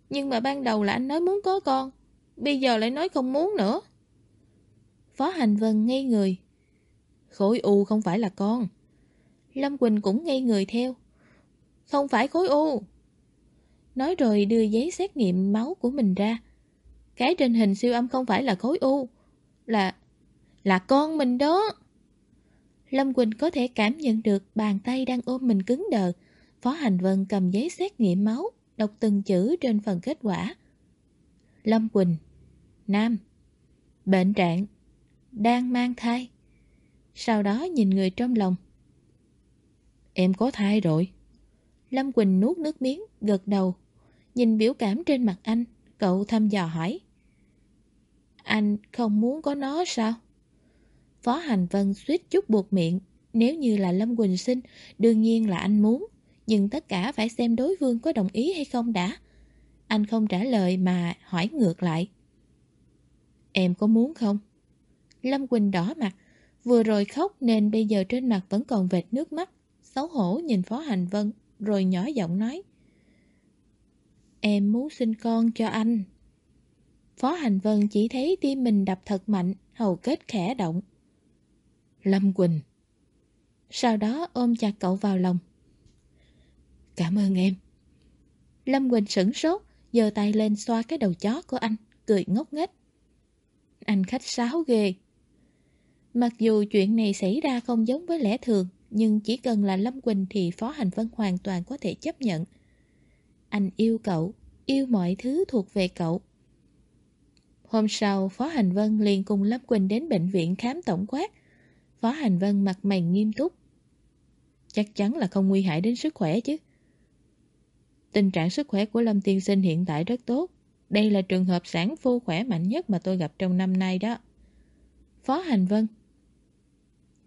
Nhưng mà ban đầu là anh nói muốn có con, bây giờ lại nói không muốn nữa. Phó Hành Vân ngây người. Khối u không phải là con. Lâm Quỳnh cũng ngây người theo. Không phải khối u. Nói rồi đưa giấy xét nghiệm máu của mình ra. Cái trên hình siêu âm không phải là khối u. Là... là con mình đó. Lâm Quỳnh có thể cảm nhận được bàn tay đang ôm mình cứng đờ. Phó Hành Vân cầm giấy xét nghiệm máu, đọc từng chữ trên phần kết quả. Lâm Quỳnh Nam Bệnh trạng Đang mang thai Sau đó nhìn người trong lòng Em có thai rồi. Lâm Quỳnh nuốt nước miếng, gật đầu. Nhìn biểu cảm trên mặt anh, cậu thăm dò hỏi. Anh không muốn có nó sao? Phó Hành Vân suýt chút buộc miệng. Nếu như là Lâm Quỳnh sinh, đương nhiên là anh muốn. Nhưng tất cả phải xem đối phương có đồng ý hay không đã. Anh không trả lời mà hỏi ngược lại. Em có muốn không? Lâm Quỳnh đỏ mặt, vừa rồi khóc nên bây giờ trên mặt vẫn còn vệt nước mắt xấu hổ nhìn Phó Hành Vân, rồi nhỏ giọng nói. Em muốn sinh con cho anh. Phó Hành Vân chỉ thấy tim mình đập thật mạnh, hầu kết khẽ động. Lâm Quỳnh. Sau đó ôm chặt cậu vào lòng. Cảm ơn em. Lâm Quỳnh sửng sốt, giơ tay lên xoa cái đầu chó của anh, cười ngốc nghếch. Anh khách sáo ghê. Mặc dù chuyện này xảy ra không giống với lẽ thường, nhưng chỉ cần là Lâm Quỳnh thì Phó Hành Vân hoàn toàn có thể chấp nhận. Anh yêu cậu, yêu mọi thứ thuộc về cậu. Hôm sau, Phó Hành Vân liền cùng Lâm Quỳnh đến bệnh viện khám tổng quát. Phó Hành Vân mặt mày nghiêm túc. Chắc chắn là không nguy hại đến sức khỏe chứ. Tình trạng sức khỏe của Lâm Tiên Sinh hiện tại rất tốt. Đây là trường hợp sản phu khỏe mạnh nhất mà tôi gặp trong năm nay đó. Phó Hành Vân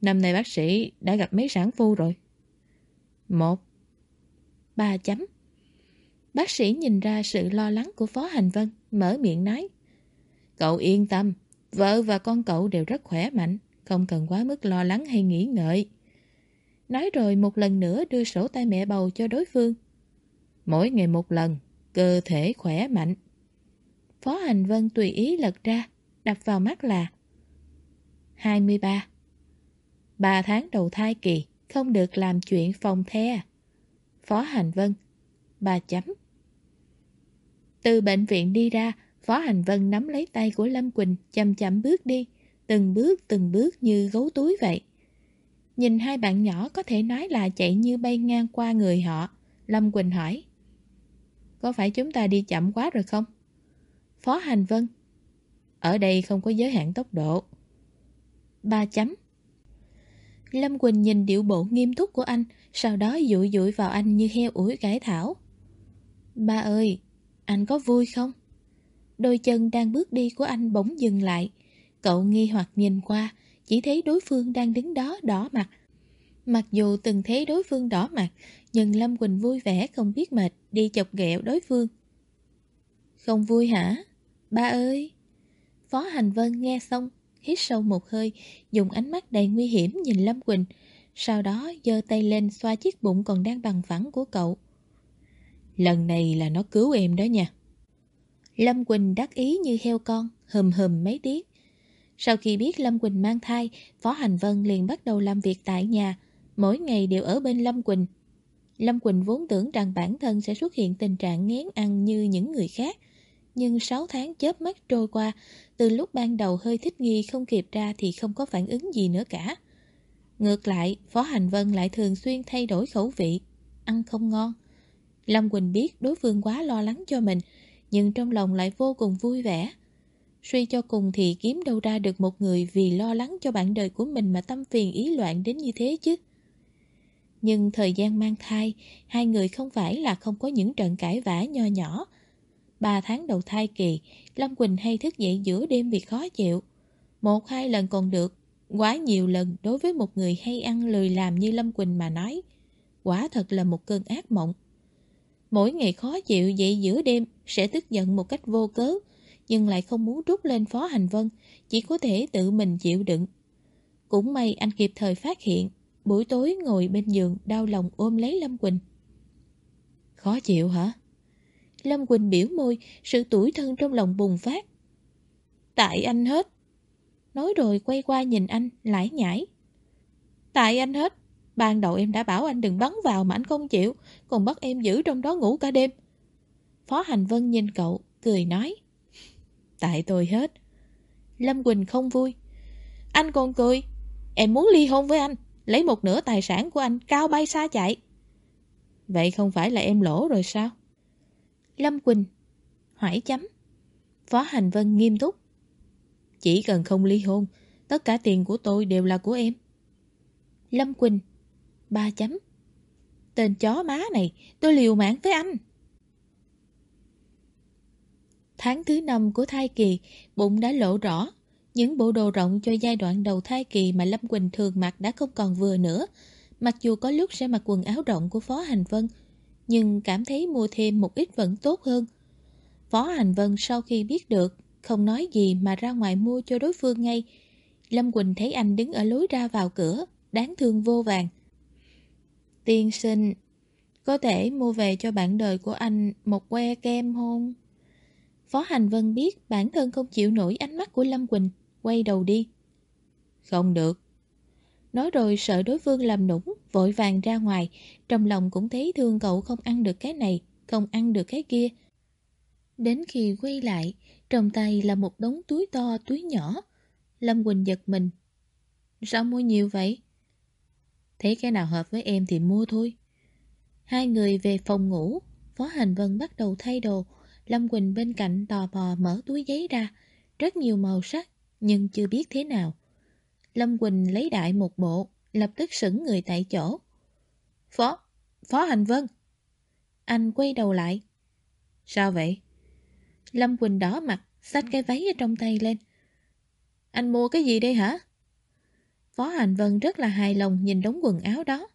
Năm nay bác sĩ đã gặp mấy sản phu rồi. Một. Ba chấm. Bác sĩ nhìn ra sự lo lắng của Phó Hành Vân, mở miệng nói. Cậu yên tâm, vợ và con cậu đều rất khỏe mạnh, không cần quá mức lo lắng hay nghĩ ngợi. Nói rồi một lần nữa đưa sổ tay mẹ bầu cho đối phương. Mỗi ngày một lần, cơ thể khỏe mạnh. Phó Hành Vân tùy ý lật ra, đập vào mắt là 23. Ba tháng đầu thai kỳ, không được làm chuyện phòng the. Phó Hành Vân bà chấm Từ bệnh viện đi ra, Phó Hành Vân nắm lấy tay của Lâm Quỳnh, chậm chậm bước đi, từng bước từng bước như gấu túi vậy. Nhìn hai bạn nhỏ có thể nói là chạy như bay ngang qua người họ. Lâm Quỳnh hỏi. Có phải chúng ta đi chậm quá rồi không? Phó Hành Vân. Ở đây không có giới hạn tốc độ. Ba chấm. Lâm Quỳnh nhìn điệu bộ nghiêm túc của anh, sau đó dụi dụi vào anh như heo ủi cải thảo. Ba ơi, anh có vui không? Đôi chân đang bước đi của anh bỗng dừng lại. Cậu nghi hoặc nhìn qua, chỉ thấy đối phương đang đứng đó đỏ mặt. Mặc dù từng thấy đối phương đỏ mặt, nhưng Lâm Quỳnh vui vẻ không biết mệt đi chọc ghẹo đối phương. Không vui hả? Ba ơi! Phó Hành Vân nghe xong, hít sâu một hơi, dùng ánh mắt đầy nguy hiểm nhìn Lâm Quỳnh. sau đó giơ tay lên xoa chiếc bụng còn đang bằng phẳng của cậu. Lần này là nó cứu em đó nha. Lâm Quỳnh đắc ý như heo con, hầm hầm mấy tiếng. Sau khi biết Lâm Quỳnh mang thai, Phó Hành Vân liền bắt đầu làm việc tại nhà, mỗi ngày đều ở bên Lâm Quỳnh. Lâm Quỳnh vốn tưởng rằng bản thân sẽ xuất hiện tình trạng ngén ăn như những người khác, nhưng 6 tháng chớp mắt trôi qua, từ lúc ban đầu hơi thích nghi không kịp ra thì không có phản ứng gì nữa cả. Ngược lại, Phó Hành Vân lại thường xuyên thay đổi khẩu vị, ăn không ngon. Lâm Quỳnh biết đối phương quá lo lắng cho mình, nhưng trong lòng lại vô cùng vui vẻ. Suy cho cùng thì kiếm đâu ra được một người vì lo lắng cho bạn đời của mình mà tâm phiền ý loạn đến như thế chứ. Nhưng thời gian mang thai, hai người không phải là không có những trận cãi vã nho nhỏ. Ba tháng đầu thai kỳ, Lâm Quỳnh hay thức dậy giữa đêm vì khó chịu. Một hai lần còn được, quá nhiều lần đối với một người hay ăn lười làm như Lâm Quỳnh mà nói. Quả thật là một cơn ác mộng. Mỗi ngày khó chịu dậy giữa đêm sẽ tức giận một cách vô cớ, nhưng lại không muốn rút lên phó hành vân, chỉ có thể tự mình chịu đựng. Cũng may anh kịp thời phát hiện, buổi tối ngồi bên giường đau lòng ôm lấy Lâm Quỳnh. Khó chịu hả? Lâm Quỳnh biểu môi, sự tủi thân trong lòng bùng phát. Tại anh hết. Nói rồi quay qua nhìn anh, lải nhải. Tại anh hết. Ban đầu em đã bảo anh đừng bắn vào mà anh không chịu, còn bắt em giữ trong đó ngủ cả đêm. Phó Hành Vân nhìn cậu, cười nói. Tại tôi hết. Lâm Quỳnh không vui. Anh còn cười. Em muốn ly hôn với anh, lấy một nửa tài sản của anh cao bay xa chạy. Vậy không phải là em lỗ rồi sao? Lâm Quỳnh. Hỏi chấm. Phó Hành Vân nghiêm túc. Chỉ cần không ly hôn, Tất cả tiền của tôi đều là của em. Lâm Quỳnh. Ba chấm. Tên chó má này, Tôi liều mạng với anh. Tháng thứ năm của thai kỳ, Bụng đã lộ rõ. Những bộ đồ rộng cho giai đoạn đầu thai kỳ Mà Lâm Quỳnh thường mặc đã không còn vừa nữa. Mặc dù có lúc sẽ mặc quần áo rộng của Phó Hành Vân nhưng cảm thấy mua thêm một ít vẫn tốt hơn. Phó Hành Vân sau khi biết được, Không nói gì mà ra ngoài mua cho đối phương ngay. Lâm Quỳnh thấy anh đứng ở lối ra vào cửa, Đáng thương vô vàng. Tiên sinh, Có thể mua về cho bạn đời của anh Một que kem không? Phó Hành Vân biết bản thân không chịu nổi ánh mắt của Lâm Quỳnh, Quay đầu đi. Không được Nói rồi sợ đối phương làm nũng, Vội vàng ra ngoài. Trong lòng cũng thấy thương cậu không ăn được cái này, Không ăn được cái kia. Đến khi quay lại, Trong tay là một đống túi to, túi nhỏ. Lâm Quỳnh giật mình. Sao mua nhiều vậy? Thấy cái nào hợp với em thì mua thôi. Hai người về phòng ngủ, Phó Hành Vân bắt đầu thay đồ. Lâm Quỳnh bên cạnh tò bò mở túi giấy ra. Rất nhiều màu sắc, Nhưng chưa biết thế nào. Lâm Quỳnh lấy đại một bộ Lập tức sững người tại chỗ. Phó, Phó Hành Vân. Anh quay đầu lại. Sao vậy? Lâm Quỳnh đỏ mặt Xách cái váy ở trong tay lên. Anh mua cái gì đây hả? Phó Hành Vân rất là hài lòng nhìn đống quần áo đó.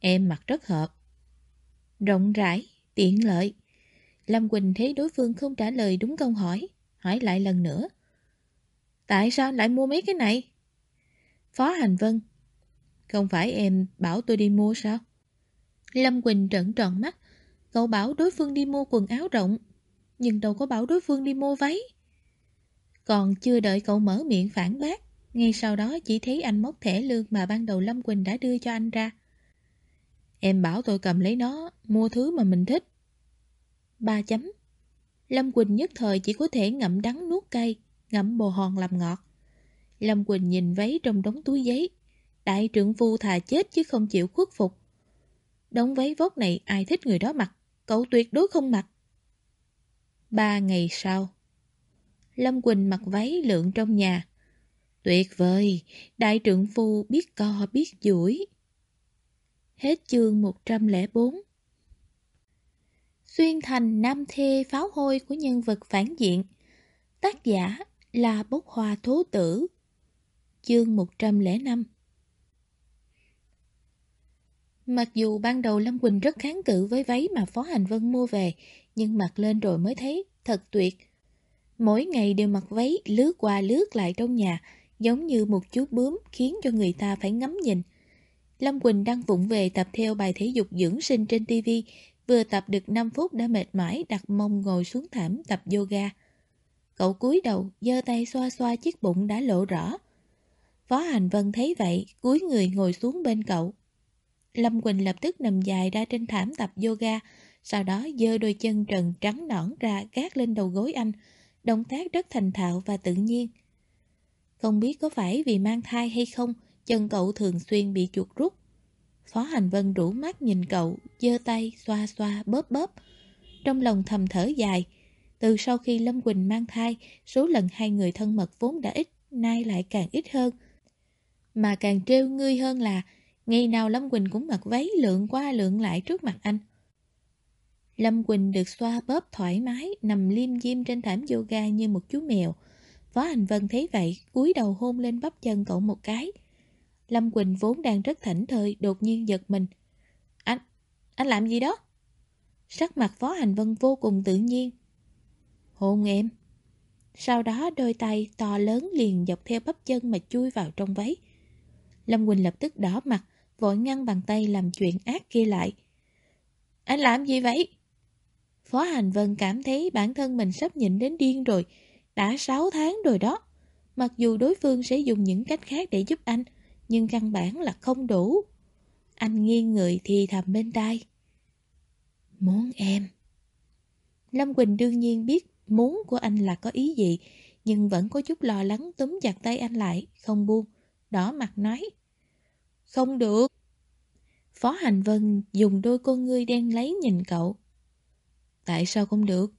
Em mặc rất hợp. Rộng rãi, tiện lợi. Lâm Quỳnh thấy đối phương không trả lời đúng câu hỏi Hỏi lại lần nữa. Tại sao lại mua mấy cái này? Phó Hành Vân. Không phải em bảo tôi đi mua sao? Lâm Quỳnh trợn tròn mắt. Cậu bảo đối phương đi mua quần áo rộng, Nhưng đâu có bảo đối phương đi mua váy. Còn chưa đợi cậu mở miệng phản bác, Ngay sau đó chỉ thấy anh móc thẻ lương mà ban đầu Lâm Quỳnh đã đưa cho anh ra. Em bảo tôi cầm lấy nó, Mua thứ mà mình thích. Ba chấm. Lâm Quỳnh nhất thời chỉ có thể ngậm đắng nuốt cay, Ngậm bồ hòn làm ngọt. Lâm Quỳnh nhìn váy trong đống túi giấy. Đại trưởng phu thà chết chứ không chịu khuất phục. Đống váy vóc này ai thích người đó mặc, cậu tuyệt đối không mặc. Ba ngày sau, Lâm Quỳnh mặc váy lượng trong nhà. Tuyệt vời, đại trưởng phu biết co biết duỗi. Hết chương 104 Xuyên thành nam thê pháo hôi của nhân vật phản diện Tác giả là bốc hoa thố tử Chương 105 Mặc dù ban đầu Lâm Quỳnh rất kháng cự với váy mà Phó Hành Vân mua về, nhưng mặc lên rồi mới thấy thật tuyệt. Mỗi ngày đều mặc váy lướt qua lướt lại trong nhà, giống như một chú bướm khiến cho người ta phải ngắm nhìn. Lâm Quỳnh đang vụng về tập theo bài thể dục dưỡng sinh trên TV, vừa tập được 5 phút đã mệt mỏi đặt mông ngồi xuống thảm tập yoga. Cậu cúi đầu, giơ tay xoa xoa chiếc bụng đã lộ rõ. Phó Hành Vân thấy vậy, cúi người ngồi xuống bên cậu. Lâm Quỳnh lập tức nằm dài ra trên thảm tập yoga, sau đó giơ đôi chân trần trắng nõn ra gác lên đầu gối anh, động tác rất thành thạo và tự nhiên. Không biết có phải vì mang thai hay không, chân cậu thường xuyên bị chuột rút. Phó Hành Vân rủ mắt nhìn cậu, giơ tay, xoa xoa, bóp bóp. Trong lòng thầm thở dài, từ sau khi Lâm Quỳnh mang thai, số lần hai người thân mật vốn đã ít, nay lại càng ít hơn. Mà càng trêu ngươi hơn là, ngày nào Lâm Quỳnh cũng mặc váy lượng qua lượng lại trước mặt anh. Lâm Quỳnh được xoa bóp thoải mái, nằm liêm diêm trên thảm yoga như một chú mèo. Phó Hành Vân thấy vậy, cúi đầu hôn lên bắp chân cậu một cái. Lâm Quỳnh vốn đang rất thảnh thơi, đột nhiên giật mình. Anh, anh làm gì đó? Sắc mặt Phó Hành Vân vô cùng tự nhiên. Hôn em. Sau đó đôi tay to lớn liền dọc theo bắp chân mà chui vào trong váy. Lâm Quỳnh lập tức đỏ mặt, vội ngăn bàn tay làm chuyện ác kia lại. Anh làm gì vậy? Phó Hành Vân cảm thấy bản thân mình sắp nhịn đến điên rồi. Đã 6 tháng rồi đó. Mặc dù đối phương sẽ dùng những cách khác để giúp anh, nhưng căn bản là không đủ. Anh nghiêng người thì thầm bên tai. Muốn em. Lâm Quỳnh đương nhiên biết muốn của anh là có ý gì, nhưng vẫn có chút lo lắng túm chặt tay anh lại, không buông, đỏ mặt nói. Không được. Phó Hành Vân dùng đôi con ngươi đen lấy nhìn cậu. Tại sao không được?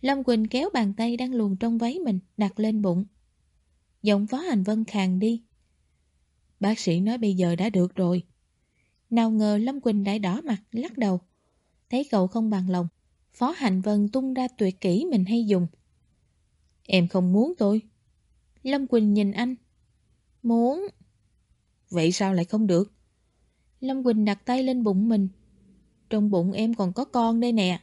Lâm Quỳnh kéo bàn tay đang luồn trong váy mình đặt lên bụng. Giọng Phó Hành Vân khàn đi. Bác sĩ nói bây giờ đã được rồi. Nào ngờ Lâm Quỳnh đã đỏ mặt, lắc đầu. Thấy cậu không bằng lòng, Phó Hành Vân tung ra tuyệt kỹ mình hay dùng. Em không muốn tôi. Lâm Quỳnh nhìn anh. Muốn. Vậy sao lại không được? Lâm Quỳnh đặt tay lên bụng mình. Trong bụng em còn có con đây nè.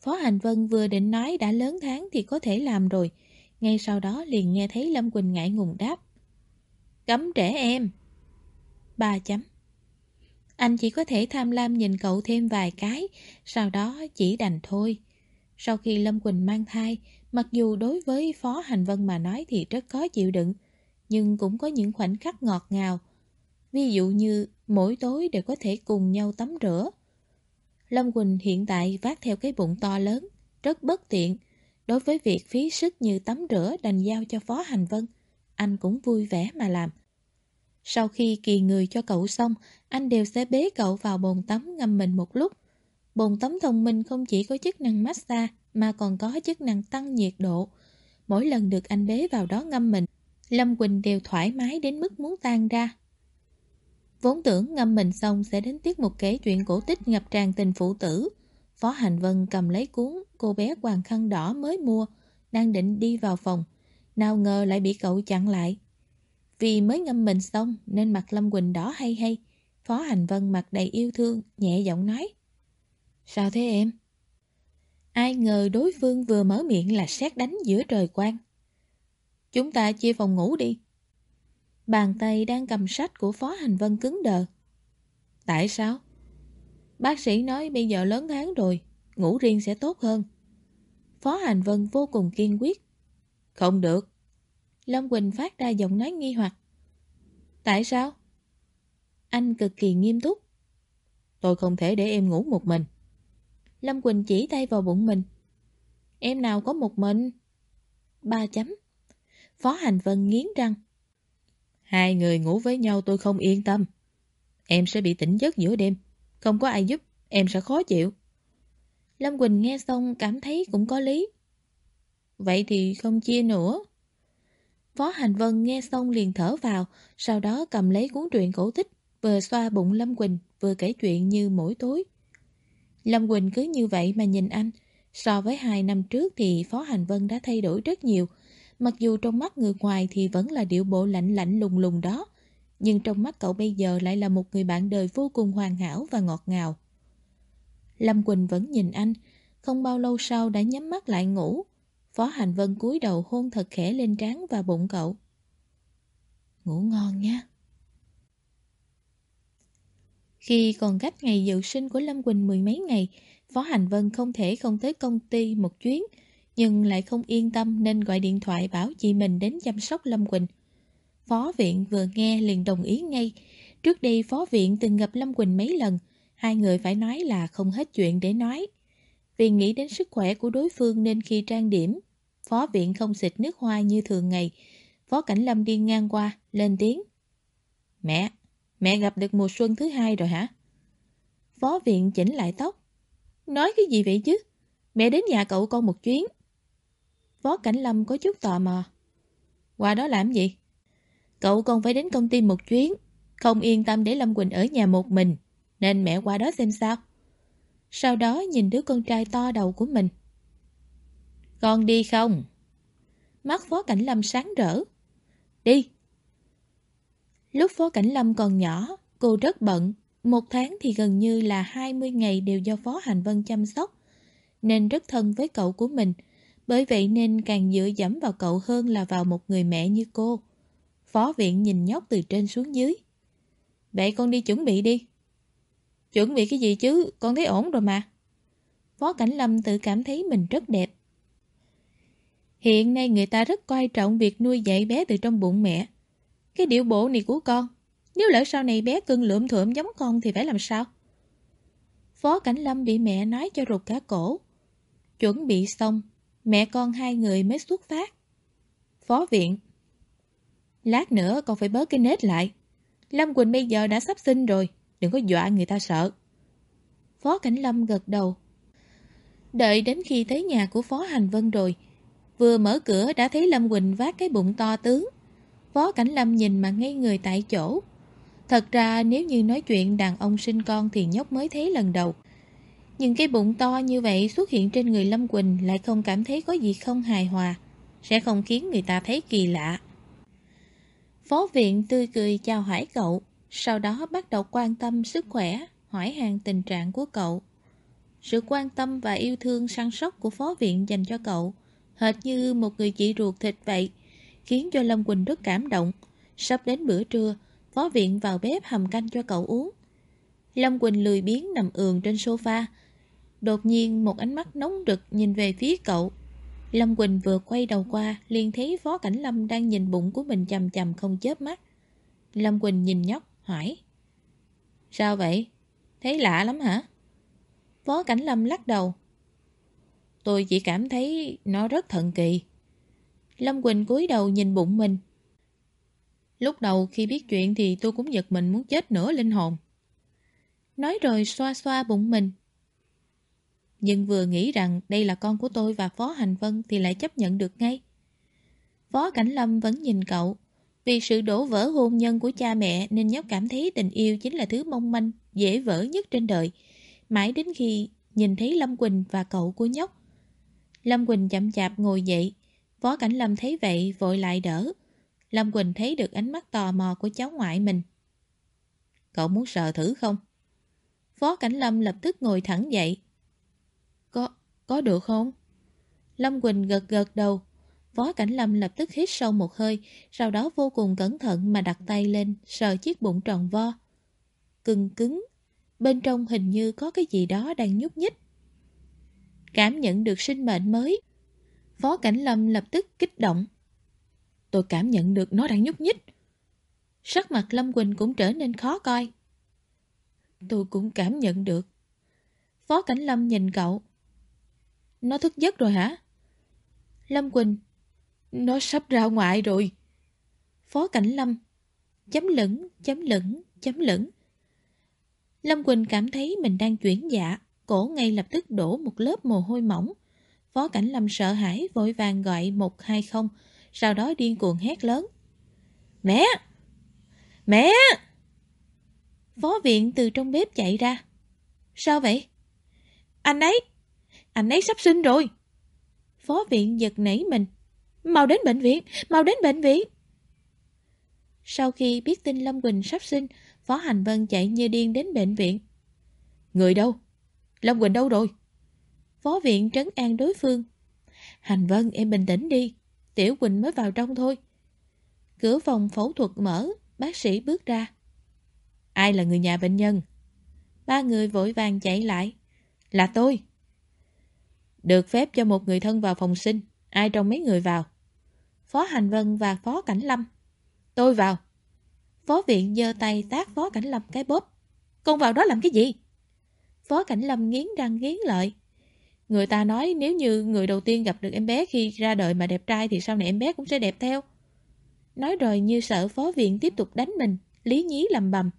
Phó Hành Vân vừa định nói đã lớn tháng thì có thể làm rồi. Ngay sau đó liền nghe thấy Lâm Quỳnh ngại ngùng đáp. Cấm trẻ em. Ba chấm. Anh chỉ có thể tham lam nhìn cậu thêm vài cái, sau đó chỉ đành thôi. Sau khi Lâm Quỳnh mang thai, mặc dù đối với Phó Hành Vân mà nói thì rất khó chịu đựng, nhưng cũng có những khoảnh khắc ngọt ngào. Ví dụ như mỗi tối đều có thể cùng nhau tắm rửa. Lâm Quỳnh hiện tại vác theo cái bụng to lớn, rất bất tiện. Đối với việc phí sức như tắm rửa đành giao cho Phó Hành Vân, anh cũng vui vẻ mà làm. Sau khi kỳ người cho cậu xong, anh đều sẽ bế cậu vào bồn tắm ngâm mình một lúc. Bồn tắm thông minh không chỉ có chức năng massage mà còn có chức năng tăng nhiệt độ. Mỗi lần được anh bế vào đó ngâm mình, Lâm Quỳnh đều thoải mái đến mức muốn tan ra. Vốn tưởng ngâm mình xong sẽ đến tiết một kể chuyện cổ tích ngập tràn tình phụ tử. Phó Hành Vân cầm lấy cuốn cô bé hoàng khăn đỏ mới mua, đang định đi vào phòng. Nào ngờ lại bị cậu chặn lại. Vì mới ngâm mình xong nên mặt Lâm Quỳnh đỏ hay hay. Phó Hành Vân mặt đầy yêu thương, nhẹ giọng nói. Sao thế em? Ai ngờ đối phương vừa mở miệng là xét đánh giữa trời quang. Chúng ta chia phòng ngủ đi. Bàn tay đang cầm sách của Phó Hành Vân cứng đờ. Tại sao? Bác sĩ nói bây giờ lớn tháng rồi, ngủ riêng sẽ tốt hơn. Phó Hành Vân vô cùng kiên quyết. Không được. Lâm Quỳnh phát ra giọng nói nghi hoặc. Tại sao? Anh cực kỳ nghiêm túc. Tôi không thể để em ngủ một mình. Lâm Quỳnh chỉ tay vào bụng mình. Em nào có một mình? Ba chấm. Phó Hành Vân nghiến răng. Hai người ngủ với nhau tôi không yên tâm. Em sẽ bị tỉnh giấc giữa đêm. Không có ai giúp, em sẽ khó chịu. Lâm Quỳnh nghe xong cảm thấy cũng có lý. Vậy thì không chia nữa. Phó Hành Vân nghe xong liền thở vào, sau đó cầm lấy cuốn truyện cổ tích, vừa xoa bụng Lâm Quỳnh, vừa kể chuyện như mỗi tối. Lâm Quỳnh cứ như vậy mà nhìn anh. So với hai năm trước thì Phó Hành Vân đã thay đổi rất nhiều. Mặc dù trong mắt người ngoài thì vẫn là điệu bộ lạnh lạnh lùng lùng đó. Nhưng trong mắt cậu bây giờ lại là một người bạn đời vô cùng hoàn hảo và ngọt ngào. Lâm Quỳnh vẫn nhìn anh, không bao lâu sau đã nhắm mắt lại ngủ. Phó Hành Vân cúi đầu hôn thật khẽ lên trán và bụng cậu. Ngủ ngon nha. Khi còn cách ngày dự sinh của Lâm Quỳnh mười mấy ngày, Phó Hành Vân không thể không tới công ty một chuyến, nhưng lại không yên tâm nên gọi điện thoại bảo chị mình đến chăm sóc Lâm Quỳnh. Phó viện vừa nghe liền đồng ý ngay. Trước đây phó viện từng gặp Lâm Quỳnh mấy lần, hai người phải nói là không hết chuyện để nói. Vì nghĩ đến sức khỏe của đối phương nên khi trang điểm, phó viện không xịt nước hoa như thường ngày. Phó Cảnh Lâm đi ngang qua, lên tiếng. Mẹ, mẹ gặp được mùa xuân thứ hai rồi hả? Phó viện chỉnh lại tóc. Nói cái gì vậy chứ? Mẹ đến nhà cậu con một chuyến. Phó Cảnh Lâm có chút tò mò. Qua đó làm gì? Cậu còn phải đến công ty một chuyến. Không yên tâm để Lâm Quỳnh ở nhà một mình. Nên mẹ qua đó xem sao. Sau đó nhìn đứa con trai to đầu của mình. Con đi không? Mắt Phó Cảnh Lâm sáng rỡ. Đi. Lúc Phó Cảnh Lâm còn nhỏ, cô rất bận. Một tháng thì gần như là 20 ngày đều do Phó Hành Vân chăm sóc. Nên rất thân với cậu của mình. Bởi vậy nên càng dựa dẫm vào cậu hơn là vào một người mẹ như cô. Phó viện nhìn nhóc từ trên xuống dưới. Vậy con đi chuẩn bị đi. Chuẩn bị cái gì chứ, con thấy ổn rồi mà. Phó Cảnh Lâm tự cảm thấy mình rất đẹp. Hiện nay người ta rất coi trọng việc nuôi dạy bé từ trong bụng mẹ. Cái điệu bộ này của con, nếu lỡ sau này bé cưng lượm thượm giống con thì phải làm sao? Phó Cảnh Lâm bị mẹ nói cho rụt cả cổ. Chuẩn bị xong, mẹ con hai người mới xuất phát. Phó viện Lát nữa con phải bớt cái nết lại. Lâm Quỳnh bây giờ đã sắp sinh rồi, đừng có dọa người ta sợ. Phó Cảnh Lâm gật đầu. Đợi đến khi tới nhà của Phó Hành Vân rồi, vừa mở cửa đã thấy Lâm Quỳnh vác cái bụng to tướng. Phó Cảnh Lâm nhìn mà ngây người tại chỗ. Thật ra nếu như nói chuyện đàn ông sinh con thì nhóc mới thấy lần đầu. Nhưng cái bụng to như vậy xuất hiện trên người Lâm Quỳnh lại không cảm thấy có gì không hài hòa, sẽ không khiến người ta thấy kỳ lạ. Phó viện tươi cười chào hỏi cậu, sau đó bắt đầu quan tâm sức khỏe, hỏi hàng tình trạng của cậu. Sự quan tâm và yêu thương săn sóc của phó viện dành cho cậu, hệt như một người chị ruột thịt vậy, khiến cho Lâm Quỳnh rất cảm động. Sắp đến bữa trưa, phó viện vào bếp hầm canh cho cậu uống. Lâm Quỳnh lười biếng nằm ườn trên sofa. Đột nhiên một ánh mắt nóng rực nhìn về phía cậu, Lâm Quỳnh vừa quay đầu qua, liền thấy Phó Cảnh Lâm đang nhìn bụng của mình chầm chầm không chớp mắt. Lâm Quỳnh nhìn nhóc, hỏi. Sao vậy? Thấy lạ lắm hả? Phó Cảnh Lâm lắc đầu. Tôi chỉ cảm thấy nó rất thần kỳ. Lâm Quỳnh cúi đầu nhìn bụng mình. Lúc đầu khi biết chuyện thì tôi cũng giật mình muốn chết nửa linh hồn. Nói rồi xoa xoa bụng mình, nhưng vừa nghĩ rằng đây là con của tôi và Phó Hành Vân thì lại chấp nhận được ngay. Phó Cảnh Lâm vẫn nhìn cậu. Vì sự đổ vỡ hôn nhân của cha mẹ nên nhóc cảm thấy tình yêu chính là thứ mong manh, dễ vỡ nhất trên đời. Mãi đến khi nhìn thấy Lâm Quỳnh và cậu của nhóc. Lâm Quỳnh chậm chạp ngồi dậy. Phó Cảnh Lâm thấy vậy vội lại đỡ. Lâm Quỳnh thấy được ánh mắt tò mò của cháu ngoại mình. Cậu muốn sờ thử không? Phó Cảnh Lâm lập tức ngồi thẳng dậy. Có, được không? Lâm Quỳnh gật gật đầu. Phó Cảnh Lâm lập tức hít sâu một hơi, sau đó vô cùng cẩn thận mà đặt tay lên, sờ chiếc bụng tròn vo. Cưng cứng, bên trong hình như có cái gì đó đang nhúc nhích. Cảm nhận được sinh mệnh mới. Phó Cảnh Lâm lập tức kích động. Tôi cảm nhận được nó đang nhúc nhích. Sắc mặt Lâm Quỳnh cũng trở nên khó coi. Tôi cũng cảm nhận được. Phó Cảnh Lâm nhìn cậu, nó thức giấc rồi hả? Lâm Quỳnh Nó sắp ra ngoại rồi Phó Cảnh Lâm Chấm lửng, chấm lửng, chấm lửng Lâm Quỳnh cảm thấy mình đang chuyển dạ Cổ ngay lập tức đổ một lớp mồ hôi mỏng Phó Cảnh Lâm sợ hãi vội vàng gọi 120 Sau đó điên cuồng hét lớn Mẹ! Mẹ! Phó viện từ trong bếp chạy ra Sao vậy? Anh ấy! Anh ấy sắp sinh rồi. Phó viện giật nảy mình. Mau đến bệnh viện, mau đến bệnh viện. Sau khi biết tin Lâm Quỳnh sắp sinh, Phó Hành Vân chạy như điên đến bệnh viện. Người đâu? Lâm Quỳnh đâu rồi? Phó viện trấn an đối phương. Hành Vân em bình tĩnh đi, Tiểu Quỳnh mới vào trong thôi. Cửa phòng phẫu thuật mở, bác sĩ bước ra. Ai là người nhà bệnh nhân? Ba người vội vàng chạy lại. Là tôi. Được phép cho một người thân vào phòng sinh. Ai trong mấy người vào? Phó Hành Vân và Phó Cảnh Lâm. Tôi vào. Phó viện giơ tay tác Phó Cảnh Lâm cái bóp. Con vào đó làm cái gì? Phó Cảnh Lâm nghiến răng nghiến lợi. Người ta nói nếu như người đầu tiên gặp được em bé khi ra đời mà đẹp trai thì sau này em bé cũng sẽ đẹp theo. Nói rồi như sợ phó viện tiếp tục đánh mình, lý nhí lầm bầm.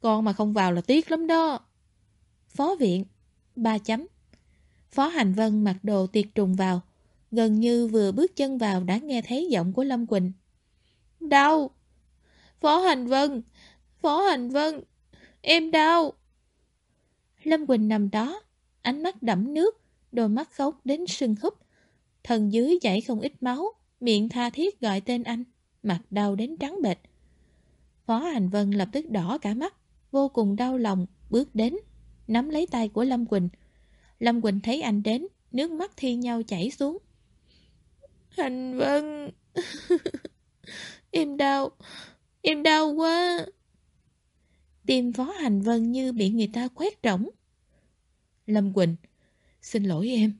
Con mà không vào là tiếc lắm đó. Phó viện, ba chấm. Phó Hành Vân mặc đồ tiệt trùng vào, gần như vừa bước chân vào đã nghe thấy giọng của Lâm Quỳnh. Đau! Phó Hành Vân! Phó Hành Vân! Em đau! Lâm Quỳnh nằm đó, ánh mắt đẫm nước, đôi mắt khóc đến sưng húp. Thần dưới chảy không ít máu, miệng tha thiết gọi tên anh, mặt đau đến trắng bệch. Phó Hành Vân lập tức đỏ cả mắt, vô cùng đau lòng, bước đến, nắm lấy tay của Lâm Quỳnh. Lâm Quỳnh thấy anh đến, nước mắt thi nhau chảy xuống. Hành Vân... em đau, em đau quá. Tim Phó Hành Vân như bị người ta quét rỗng. Lâm Quỳnh, xin lỗi em.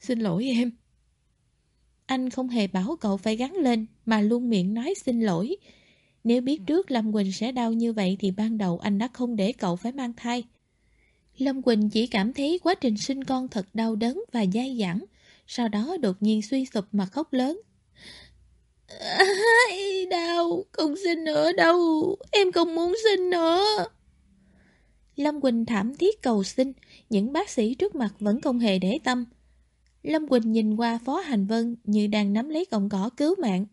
Xin lỗi em. Anh không hề bảo cậu phải gắn lên mà luôn miệng nói xin lỗi. Nếu biết trước Lâm Quỳnh sẽ đau như vậy thì ban đầu anh đã không để cậu phải mang thai. Lâm Quỳnh chỉ cảm thấy quá trình sinh con thật đau đớn và dai dẳng, sau đó đột nhiên suy sụp mà khóc lớn. Ai, đau, không sinh nữa đâu, em không muốn sinh nữa. Lâm Quỳnh thảm thiết cầu xin, những bác sĩ trước mặt vẫn không hề để tâm. Lâm Quỳnh nhìn qua Phó Hành Vân như đang nắm lấy cọng cỏ cứu mạng.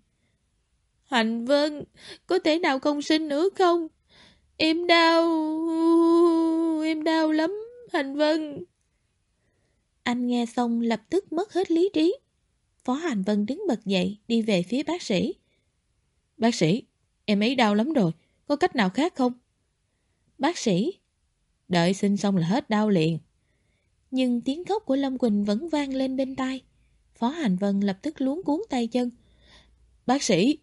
Hành Vân, có thể nào không sinh nữa không? Em đau, em đau lắm, Hành Vân. Anh nghe xong lập tức mất hết lý trí. Phó Hành Vân đứng bật dậy, đi về phía bác sĩ. Bác sĩ, em ấy đau lắm rồi, có cách nào khác không? Bác sĩ, đợi sinh xong là hết đau liền. Nhưng tiếng khóc của Lâm Quỳnh vẫn vang lên bên tai. Phó Hành Vân lập tức luống cuốn tay chân. Bác sĩ!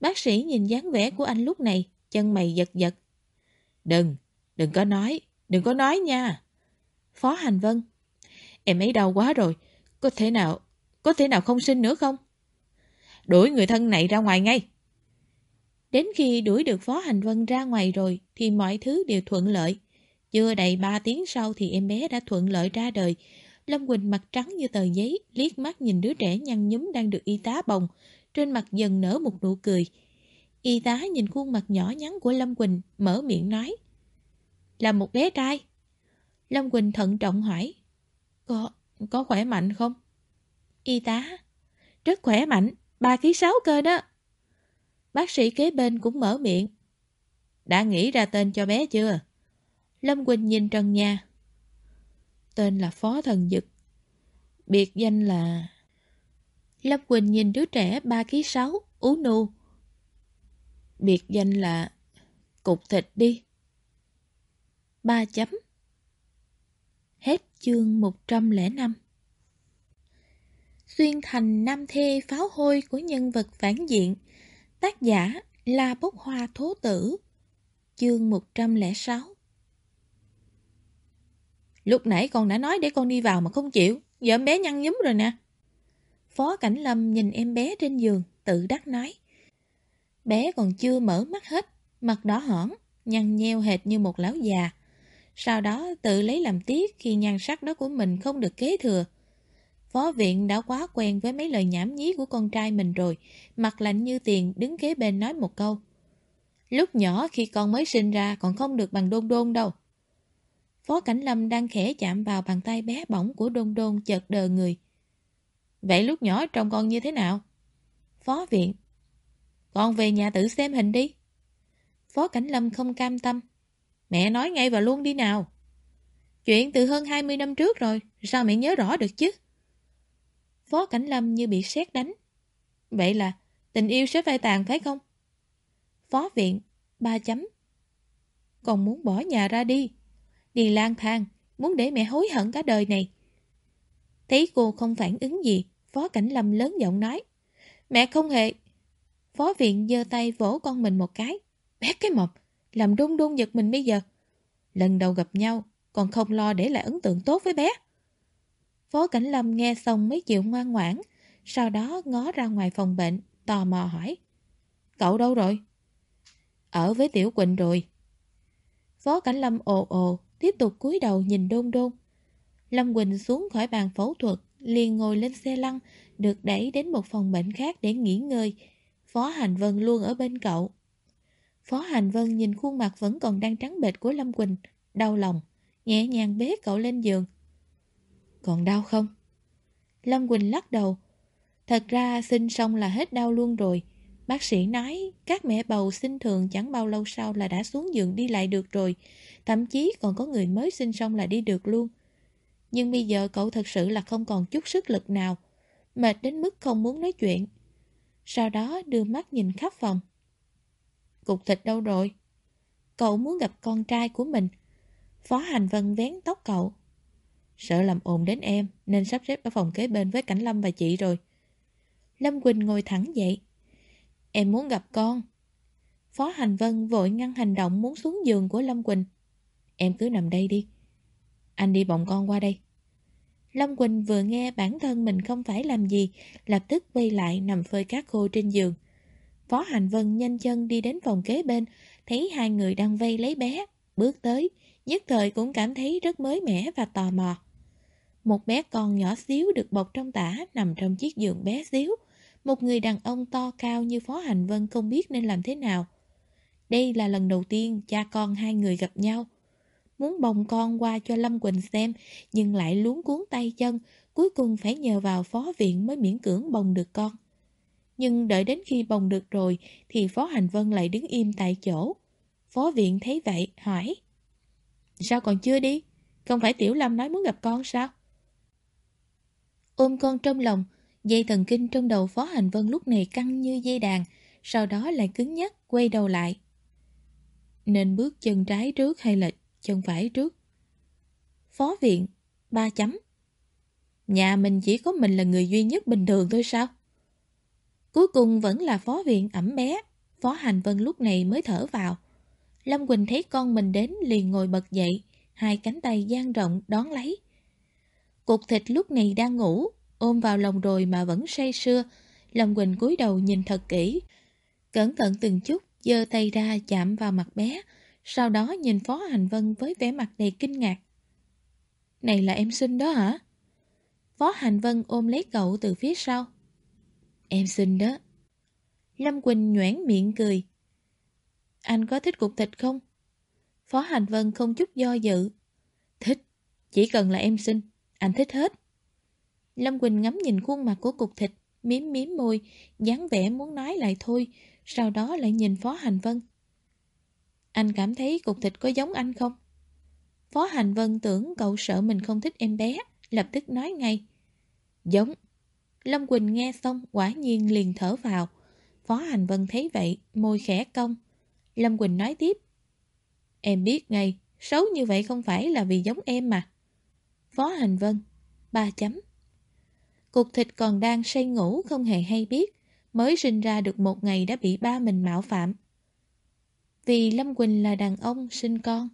Bác sĩ nhìn dáng vẻ của anh lúc này, chân mày giật giật. Đừng, đừng có nói, đừng có nói nha. Phó Hành Vân. Em ấy đau quá rồi, có thể nào, có thể nào không sinh nữa không? Đuổi người thân này ra ngoài ngay. Đến khi đuổi được Phó Hành Vân ra ngoài rồi thì mọi thứ đều thuận lợi. Chưa đầy 3 tiếng sau thì em bé đã thuận lợi ra đời. Lâm Quỳnh mặt trắng như tờ giấy, liếc mắt nhìn đứa trẻ nhăn nhúm đang được y tá bồng. Trên mặt dần nở một nụ cười. Y tá nhìn khuôn mặt nhỏ nhắn của Lâm Quỳnh, mở miệng nói. Là một bé trai. Lâm Quỳnh thận trọng hỏi. Có, có khỏe mạnh không? Y tá. Rất khỏe mạnh, 3 ký 6 cơ đó. Bác sĩ kế bên cũng mở miệng. Đã nghĩ ra tên cho bé chưa? Lâm Quỳnh nhìn trần nhà. Tên là Phó Thần Dực. Biệt danh là... Lâm Quỳnh nhìn đứa trẻ 3 ký 6, ú nu. Biệt danh là... Cục thịt đi. Ba chấm. Hết chương 105 Xuyên thành nam thê pháo hôi của nhân vật phản diện Tác giả là Bốc Hoa Thố Tử Chương 106 Lúc nãy con đã nói để con đi vào mà không chịu, giờ em bé nhăn nhúm rồi nè. Phó Cảnh Lâm nhìn em bé trên giường, tự đắc nói. Bé còn chưa mở mắt hết, mặt đỏ hỏn, nhăn nheo hệt như một lão già. Sau đó tự lấy làm tiếc khi nhan sắc đó của mình không được kế thừa. Phó viện đã quá quen với mấy lời nhảm nhí của con trai mình rồi, mặt lạnh như tiền đứng kế bên nói một câu. Lúc nhỏ khi con mới sinh ra còn không được bằng đôn đôn đâu. Phó Cảnh Lâm đang khẽ chạm vào bàn tay bé bỏng của Đôn Đôn chợt đờ người. Vậy lúc nhỏ trông con như thế nào? Phó Viện Con về nhà tự xem hình đi. Phó Cảnh Lâm không cam tâm. Mẹ nói ngay và luôn đi nào. Chuyện từ hơn 20 năm trước rồi, sao mẹ nhớ rõ được chứ? Phó Cảnh Lâm như bị sét đánh. Vậy là tình yêu sẽ phai tàn phải không? Phó Viện, ba chấm. Còn muốn bỏ nhà ra đi đi lang thang, muốn để mẹ hối hận cả đời này. Thấy cô không phản ứng gì, Phó Cảnh Lâm lớn giọng nói. Mẹ không hề. Phó viện giơ tay vỗ con mình một cái. Bét cái mộc, làm đôn đôn giật mình bây giờ. Lần đầu gặp nhau, còn không lo để lại ấn tượng tốt với bé. Phó Cảnh Lâm nghe xong mấy chịu ngoan ngoãn, sau đó ngó ra ngoài phòng bệnh, tò mò hỏi. Cậu đâu rồi? Ở với Tiểu Quỳnh rồi. Phó Cảnh Lâm ồ ồ, tiếp tục cúi đầu nhìn đôn đôn. Lâm Quỳnh xuống khỏi bàn phẫu thuật, liền ngồi lên xe lăn, được đẩy đến một phòng bệnh khác để nghỉ ngơi. Phó Hành Vân luôn ở bên cậu. Phó Hành Vân nhìn khuôn mặt vẫn còn đang trắng bệch của Lâm Quỳnh, đau lòng, nhẹ nhàng bế cậu lên giường. Còn đau không? Lâm Quỳnh lắc đầu. Thật ra sinh xong là hết đau luôn rồi. Bác sĩ nói các mẹ bầu sinh thường chẳng bao lâu sau là đã xuống giường đi lại được rồi. Thậm chí còn có người mới sinh xong là đi được luôn. Nhưng bây giờ cậu thật sự là không còn chút sức lực nào. Mệt đến mức không muốn nói chuyện. Sau đó đưa mắt nhìn khắp phòng. Cục thịt đâu rồi? Cậu muốn gặp con trai của mình. Phó Hành Vân vén tóc cậu. Sợ làm ồn đến em nên sắp xếp ở phòng kế bên với Cảnh Lâm và chị rồi. Lâm Quỳnh ngồi thẳng dậy. Em muốn gặp con. Phó Hành Vân vội ngăn hành động muốn xuống giường của Lâm Quỳnh. Em cứ nằm đây đi. Anh đi bồng con qua đây. Lâm Quỳnh vừa nghe bản thân mình không phải làm gì, lập tức quay lại nằm phơi cát khô trên giường. Phó Hành Vân nhanh chân đi đến phòng kế bên, thấy hai người đang vây lấy bé, bước tới, nhất thời cũng cảm thấy rất mới mẻ và tò mò. Một bé con nhỏ xíu được bọc trong tả nằm trong chiếc giường bé xíu. Một người đàn ông to cao như Phó Hành Vân không biết nên làm thế nào. Đây là lần đầu tiên cha con hai người gặp nhau. Muốn bồng con qua cho Lâm Quỳnh xem, nhưng lại luống cuốn tay chân, cuối cùng phải nhờ vào phó viện mới miễn cưỡng bồng được con. Nhưng đợi đến khi bồng được rồi, thì Phó Hành Vân lại đứng im tại chỗ. Phó viện thấy vậy, hỏi. Sao còn chưa đi? Không phải Tiểu Lâm nói muốn gặp con sao? Ôm con trong lòng, dây thần kinh trong đầu Phó Hành Vân lúc này căng như dây đàn, sau đó lại cứng nhắc, quay đầu lại. Nên bước chân trái trước hay là chân phải trước? Phó viện, ba chấm. Nhà mình chỉ có mình là người duy nhất bình thường thôi sao? Cuối cùng vẫn là phó viện ẩm bé, Phó Hành Vân lúc này mới thở vào. Lâm Quỳnh thấy con mình đến liền ngồi bật dậy, hai cánh tay dang rộng đón lấy. Cục thịt lúc này đang ngủ, ôm vào lòng rồi mà vẫn say sưa. Lâm Quỳnh cúi đầu nhìn thật kỹ. Cẩn thận từng chút, giơ tay ra chạm vào mặt bé, sau đó nhìn Phó Hành Vân với vẻ mặt đầy kinh ngạc. Này là em sinh đó hả? Phó Hành Vân ôm lấy cậu từ phía sau. Em xin đó. Lâm Quỳnh nhoảng miệng cười. Anh có thích cục thịt không? Phó Hành Vân không chút do dự. Thích, chỉ cần là em xin, anh thích hết. Lâm Quỳnh ngắm nhìn khuôn mặt của cục thịt, miếm miếm môi, dáng vẻ muốn nói lại thôi, sau đó lại nhìn Phó Hành Vân. Anh cảm thấy cục thịt có giống anh không? Phó Hành Vân tưởng cậu sợ mình không thích em bé, lập tức nói ngay. Giống. Lâm Quỳnh nghe xong quả nhiên liền thở vào. Phó Hành Vân thấy vậy, môi khẽ cong. Lâm Quỳnh nói tiếp. Em biết ngay, xấu như vậy không phải là vì giống em mà. Phó Hành Vân, ba chấm. Cục thịt còn đang say ngủ không hề hay biết, mới sinh ra được một ngày đã bị ba mình mạo phạm. Vì Lâm Quỳnh là đàn ông sinh con,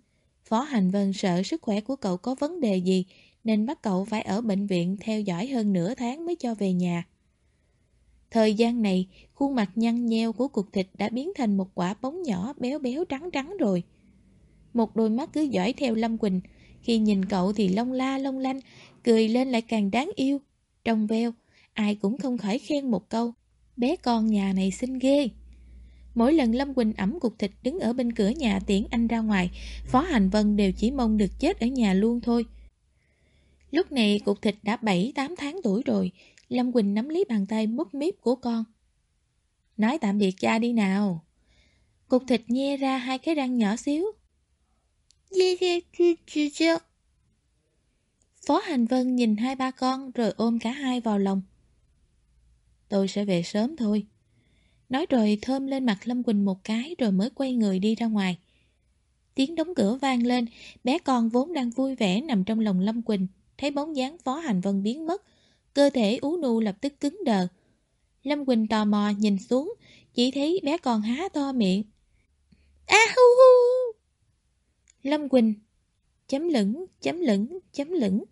Phó Hành Vân sợ sức khỏe của cậu có vấn đề gì nên bắt cậu phải ở bệnh viện theo dõi hơn nửa tháng mới cho về nhà. Thời gian này, khuôn mặt nhăn nheo của cục thịt đã biến thành một quả bóng nhỏ béo béo trắng trắng rồi. Một đôi mắt cứ dõi theo Lâm Quỳnh, khi nhìn cậu thì lông la lông lanh, cười lên lại càng đáng yêu. Trong veo, ai cũng không khỏi khen một câu. Bé con nhà này xinh ghê. Mỗi lần Lâm Quỳnh ẩm cục thịt đứng ở bên cửa nhà tiễn anh ra ngoài, Phó Hành Vân đều chỉ mong được chết ở nhà luôn thôi. Lúc này cục thịt đã 7-8 tháng tuổi rồi, Lâm Quỳnh nắm lấy bàn tay mút miếp của con. Nói tạm biệt cha đi nào. Cục thịt nhe ra hai cái răng nhỏ xíu. Phó Hành Vân nhìn hai ba con rồi ôm cả hai vào lòng. Tôi sẽ về sớm thôi. Nói rồi thơm lên mặt Lâm Quỳnh một cái rồi mới quay người đi ra ngoài. Tiếng đóng cửa vang lên, bé con vốn đang vui vẻ nằm trong lòng Lâm Quỳnh, thấy bóng dáng Phó Hành Vân biến mất, cơ thể ú nu lập tức cứng đờ. Lâm Quỳnh tò mò nhìn xuống, chỉ thấy bé con há to miệng. A hu hu! Lâm Quỳnh, chấm lửng, chấm lửng, chấm lửng.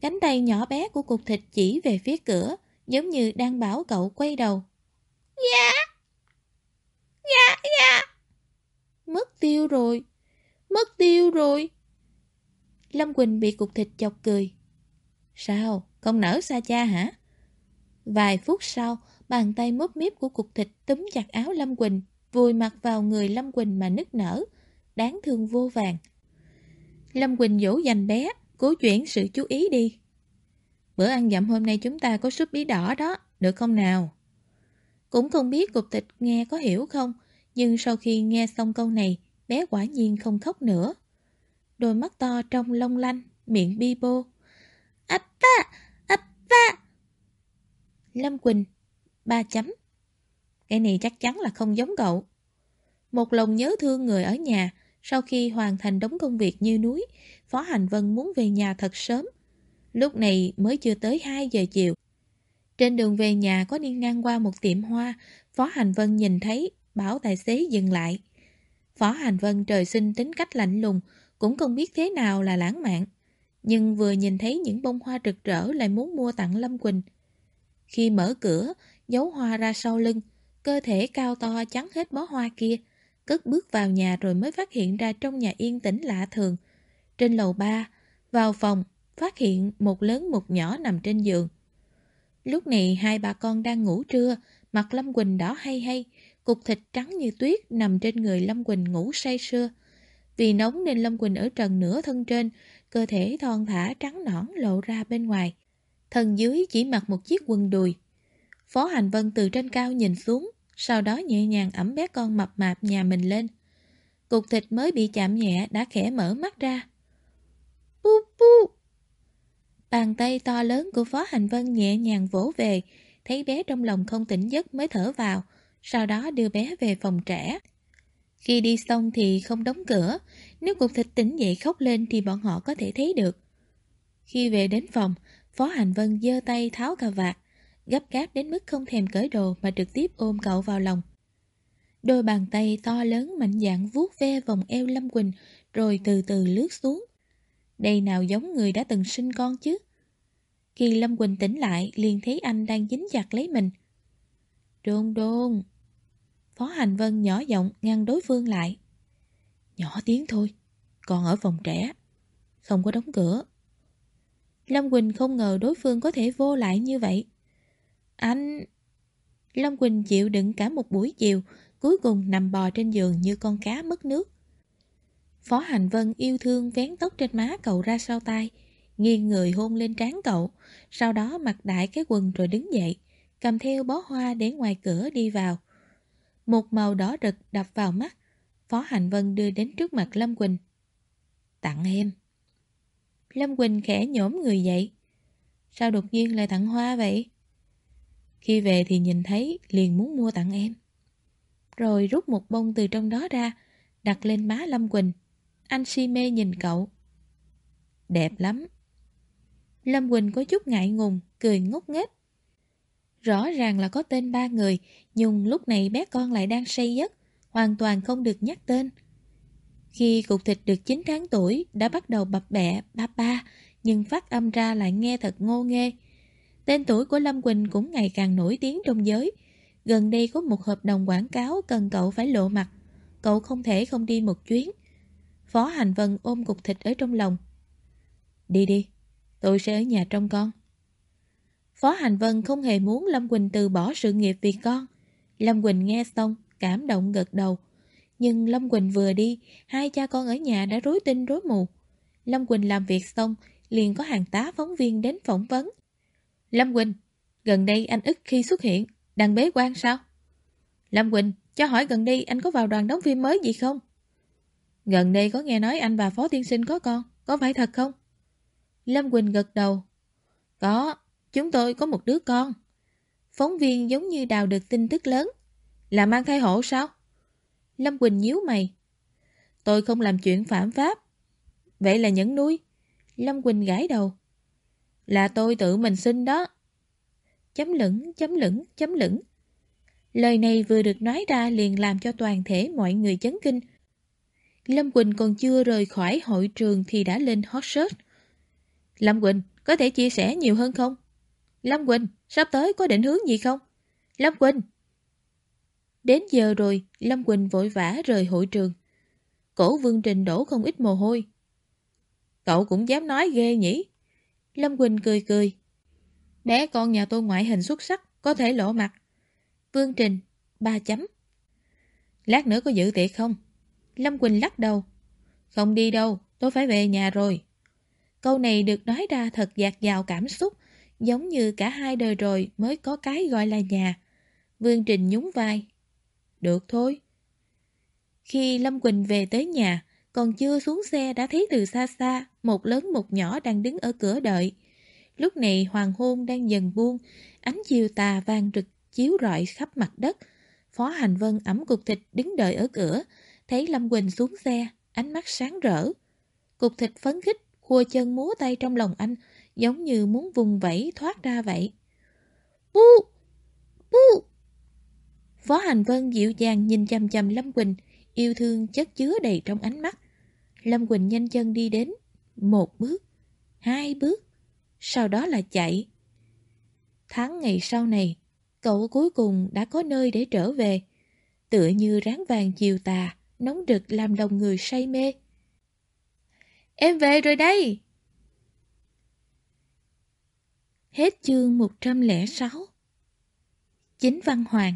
Cánh tay nhỏ bé của cục thịt chỉ về phía cửa, giống như đang bảo cậu quay đầu. Dạ! Dạ, dạ! Mất tiêu rồi! Mất tiêu rồi! Lâm Quỳnh bị cục thịt chọc cười. Sao? Không nở xa cha hả? Vài phút sau, bàn tay múp miếp của cục thịt túm chặt áo Lâm Quỳnh, vùi mặt vào người Lâm Quỳnh mà nức nở, đáng thương vô vàng. Lâm Quỳnh dỗ dành bé, cố chuyển sự chú ý đi. Bữa ăn dặm hôm nay chúng ta có súp bí đỏ đó, được không nào? Cũng không biết cục thịt nghe có hiểu không, nhưng sau khi nghe xong câu này, bé quả nhiên không khóc nữa. Đôi mắt to trong long lanh, miệng bi bô. Appa! Appa! Lâm Quỳnh, ba chấm. Cái này chắc chắn là không giống cậu. Một lòng nhớ thương người ở nhà, sau khi hoàn thành đống công việc như núi, Phó Hành Vân muốn về nhà thật sớm. Lúc này mới chưa tới 2 giờ chiều. Trên đường về nhà có đi ngang qua một tiệm hoa, Phó Hành Vân nhìn thấy, bảo tài xế dừng lại. Phó Hành Vân trời sinh tính cách lạnh lùng, cũng không biết thế nào là lãng mạn. Nhưng vừa nhìn thấy những bông hoa rực rỡ lại muốn mua tặng Lâm Quỳnh. Khi mở cửa, giấu hoa ra sau lưng, cơ thể cao to chắn hết bó hoa kia, cất bước vào nhà rồi mới phát hiện ra trong nhà yên tĩnh lạ thường. Trên lầu ba, vào phòng, phát hiện một lớn một nhỏ nằm trên giường. Lúc này hai bà con đang ngủ trưa, mặt Lâm Quỳnh đỏ hay hay, cục thịt trắng như tuyết nằm trên người Lâm Quỳnh ngủ say sưa. Vì nóng nên Lâm Quỳnh ở trần nửa thân trên, cơ thể thon thả trắng nõn lộ ra bên ngoài. Thân dưới chỉ mặc một chiếc quần đùi. Phó Hành Vân từ trên cao nhìn xuống, sau đó nhẹ nhàng ẩm bé con mập mạp nhà mình lên. Cục thịt mới bị chạm nhẹ đã khẽ mở mắt ra. Pu pu! Bàn tay to lớn của Phó Hành Vân nhẹ nhàng vỗ về, thấy bé trong lòng không tỉnh giấc mới thở vào, sau đó đưa bé về phòng trẻ. Khi đi xong thì không đóng cửa, nếu cục thịt tỉnh dậy khóc lên thì bọn họ có thể thấy được. Khi về đến phòng, Phó Hành Vân giơ tay tháo cà vạt, gấp gáp đến mức không thèm cởi đồ mà trực tiếp ôm cậu vào lòng. Đôi bàn tay to lớn mạnh dạn vuốt ve vòng eo Lâm Quỳnh rồi từ từ lướt xuống. Đây nào giống người đã từng sinh con chứ? Khi Lâm Quỳnh tỉnh lại liền thấy anh đang dính chặt lấy mình. Đôn đôn! Phó Hành Vân nhỏ giọng ngăn đối phương lại. Nhỏ tiếng thôi, còn ở phòng trẻ. Không có đóng cửa. Lâm Quỳnh không ngờ đối phương có thể vô lại như vậy. Anh... Lâm Quỳnh chịu đựng cả một buổi chiều, cuối cùng nằm bò trên giường như con cá mất nước. Phó Hành Vân yêu thương vén tóc trên má cậu ra sau tay, nghiêng người hôn lên trán cậu, sau đó mặc đại cái quần rồi đứng dậy, cầm theo bó hoa để ngoài cửa đi vào. Một màu đỏ rực đập vào mắt, Phó Hành Vân đưa đến trước mặt Lâm Quỳnh. Tặng em. Lâm Quỳnh khẽ nhổm người dậy. Sao đột nhiên lại tặng hoa vậy? Khi về thì nhìn thấy liền muốn mua tặng em. Rồi rút một bông từ trong đó ra, đặt lên má Lâm Quỳnh. Anh si mê nhìn cậu. Đẹp lắm. Lâm Quỳnh có chút ngại ngùng, cười ngốc nghếch. Rõ ràng là có tên ba người, nhưng lúc này bé con lại đang say giấc, hoàn toàn không được nhắc tên. Khi cục thịt được 9 tháng tuổi đã bắt đầu bập bẹ ba ba, nhưng phát âm ra lại nghe thật ngô nghê. Tên tuổi của Lâm Quỳnh cũng ngày càng nổi tiếng trong giới. Gần đây có một hợp đồng quảng cáo cần cậu phải lộ mặt. Cậu không thể không đi một chuyến. Phó Hành Vân ôm cục thịt ở trong lòng. Đi đi, tôi sẽ ở nhà trong con. Phó Hành Vân không hề muốn Lâm Quỳnh từ bỏ sự nghiệp vì con. Lâm Quỳnh nghe xong, cảm động gật đầu. Nhưng Lâm Quỳnh vừa đi, hai cha con ở nhà đã rối tinh rối mù. Lâm Quỳnh làm việc xong, liền có hàng tá phóng viên đến phỏng vấn. Lâm Quỳnh, gần đây anh ít khi xuất hiện, đang bế quan sao? Lâm Quỳnh, cho hỏi gần đây anh có vào đoàn đóng phim mới gì không? Gần đây có nghe nói anh và Phó Tiên Sinh có con, có phải thật không? Lâm Quỳnh gật đầu. Có, chúng tôi có một đứa con. Phóng viên giống như đào được tin tức lớn. Là mang thai hổ sao? Lâm Quỳnh nhíu mày. Tôi không làm chuyện phạm pháp. Vậy là nhẫn nuôi. Lâm Quỳnh gãi đầu. Là tôi tự mình sinh đó. Chấm lửng, chấm lửng, chấm lửng. Lời này vừa được nói ra liền làm cho toàn thể mọi người chấn kinh. Lâm Quỳnh còn chưa rời khỏi hội trường thì đã lên hot search. Lâm Quỳnh, có thể chia sẻ nhiều hơn không? Lâm Quỳnh, sắp tới có định hướng gì không? Lâm Quỳnh! Đến giờ rồi, Lâm Quỳnh vội vã rời hội trường. Cổ Vương Trình đổ không ít mồ hôi. Cậu cũng dám nói ghê nhỉ? Lâm Quỳnh cười cười. Bé con nhà tôi ngoại hình xuất sắc, có thể lộ mặt. Vương Trình, ba chấm. Lát nữa có dự tiệc không? Lâm Quỳnh lắc đầu. Không đi đâu, tôi phải về nhà rồi. Câu này được nói ra thật dạt dào cảm xúc, giống như cả hai đời rồi mới có cái gọi là nhà. Vương Trình nhún vai. Được thôi. Khi Lâm Quỳnh về tới nhà, còn chưa xuống xe đã thấy từ xa xa một lớn một nhỏ đang đứng ở cửa đợi. Lúc này hoàng hôn đang dần buông, ánh chiều tà vàng rực chiếu rọi khắp mặt đất. Phó Hành Vân ẩm cục thịt đứng đợi ở cửa, thấy Lâm Quỳnh xuống xe, ánh mắt sáng rỡ. Cục thịt phấn khích, khua chân múa tay trong lòng anh, giống như muốn vùng vẫy thoát ra vậy. Bu! Bu! Phó Hành Vân dịu dàng nhìn chăm chăm Lâm Quỳnh, yêu thương chất chứa đầy trong ánh mắt. Lâm Quỳnh nhanh chân đi đến, một bước, hai bước, sau đó là chạy. Tháng ngày sau này, cậu cuối cùng đã có nơi để trở về, tựa như ráng vàng chiều tà, nóng rực làm lòng người say mê. Em về rồi đây! Hết chương 106 Chính Văn Hoàng.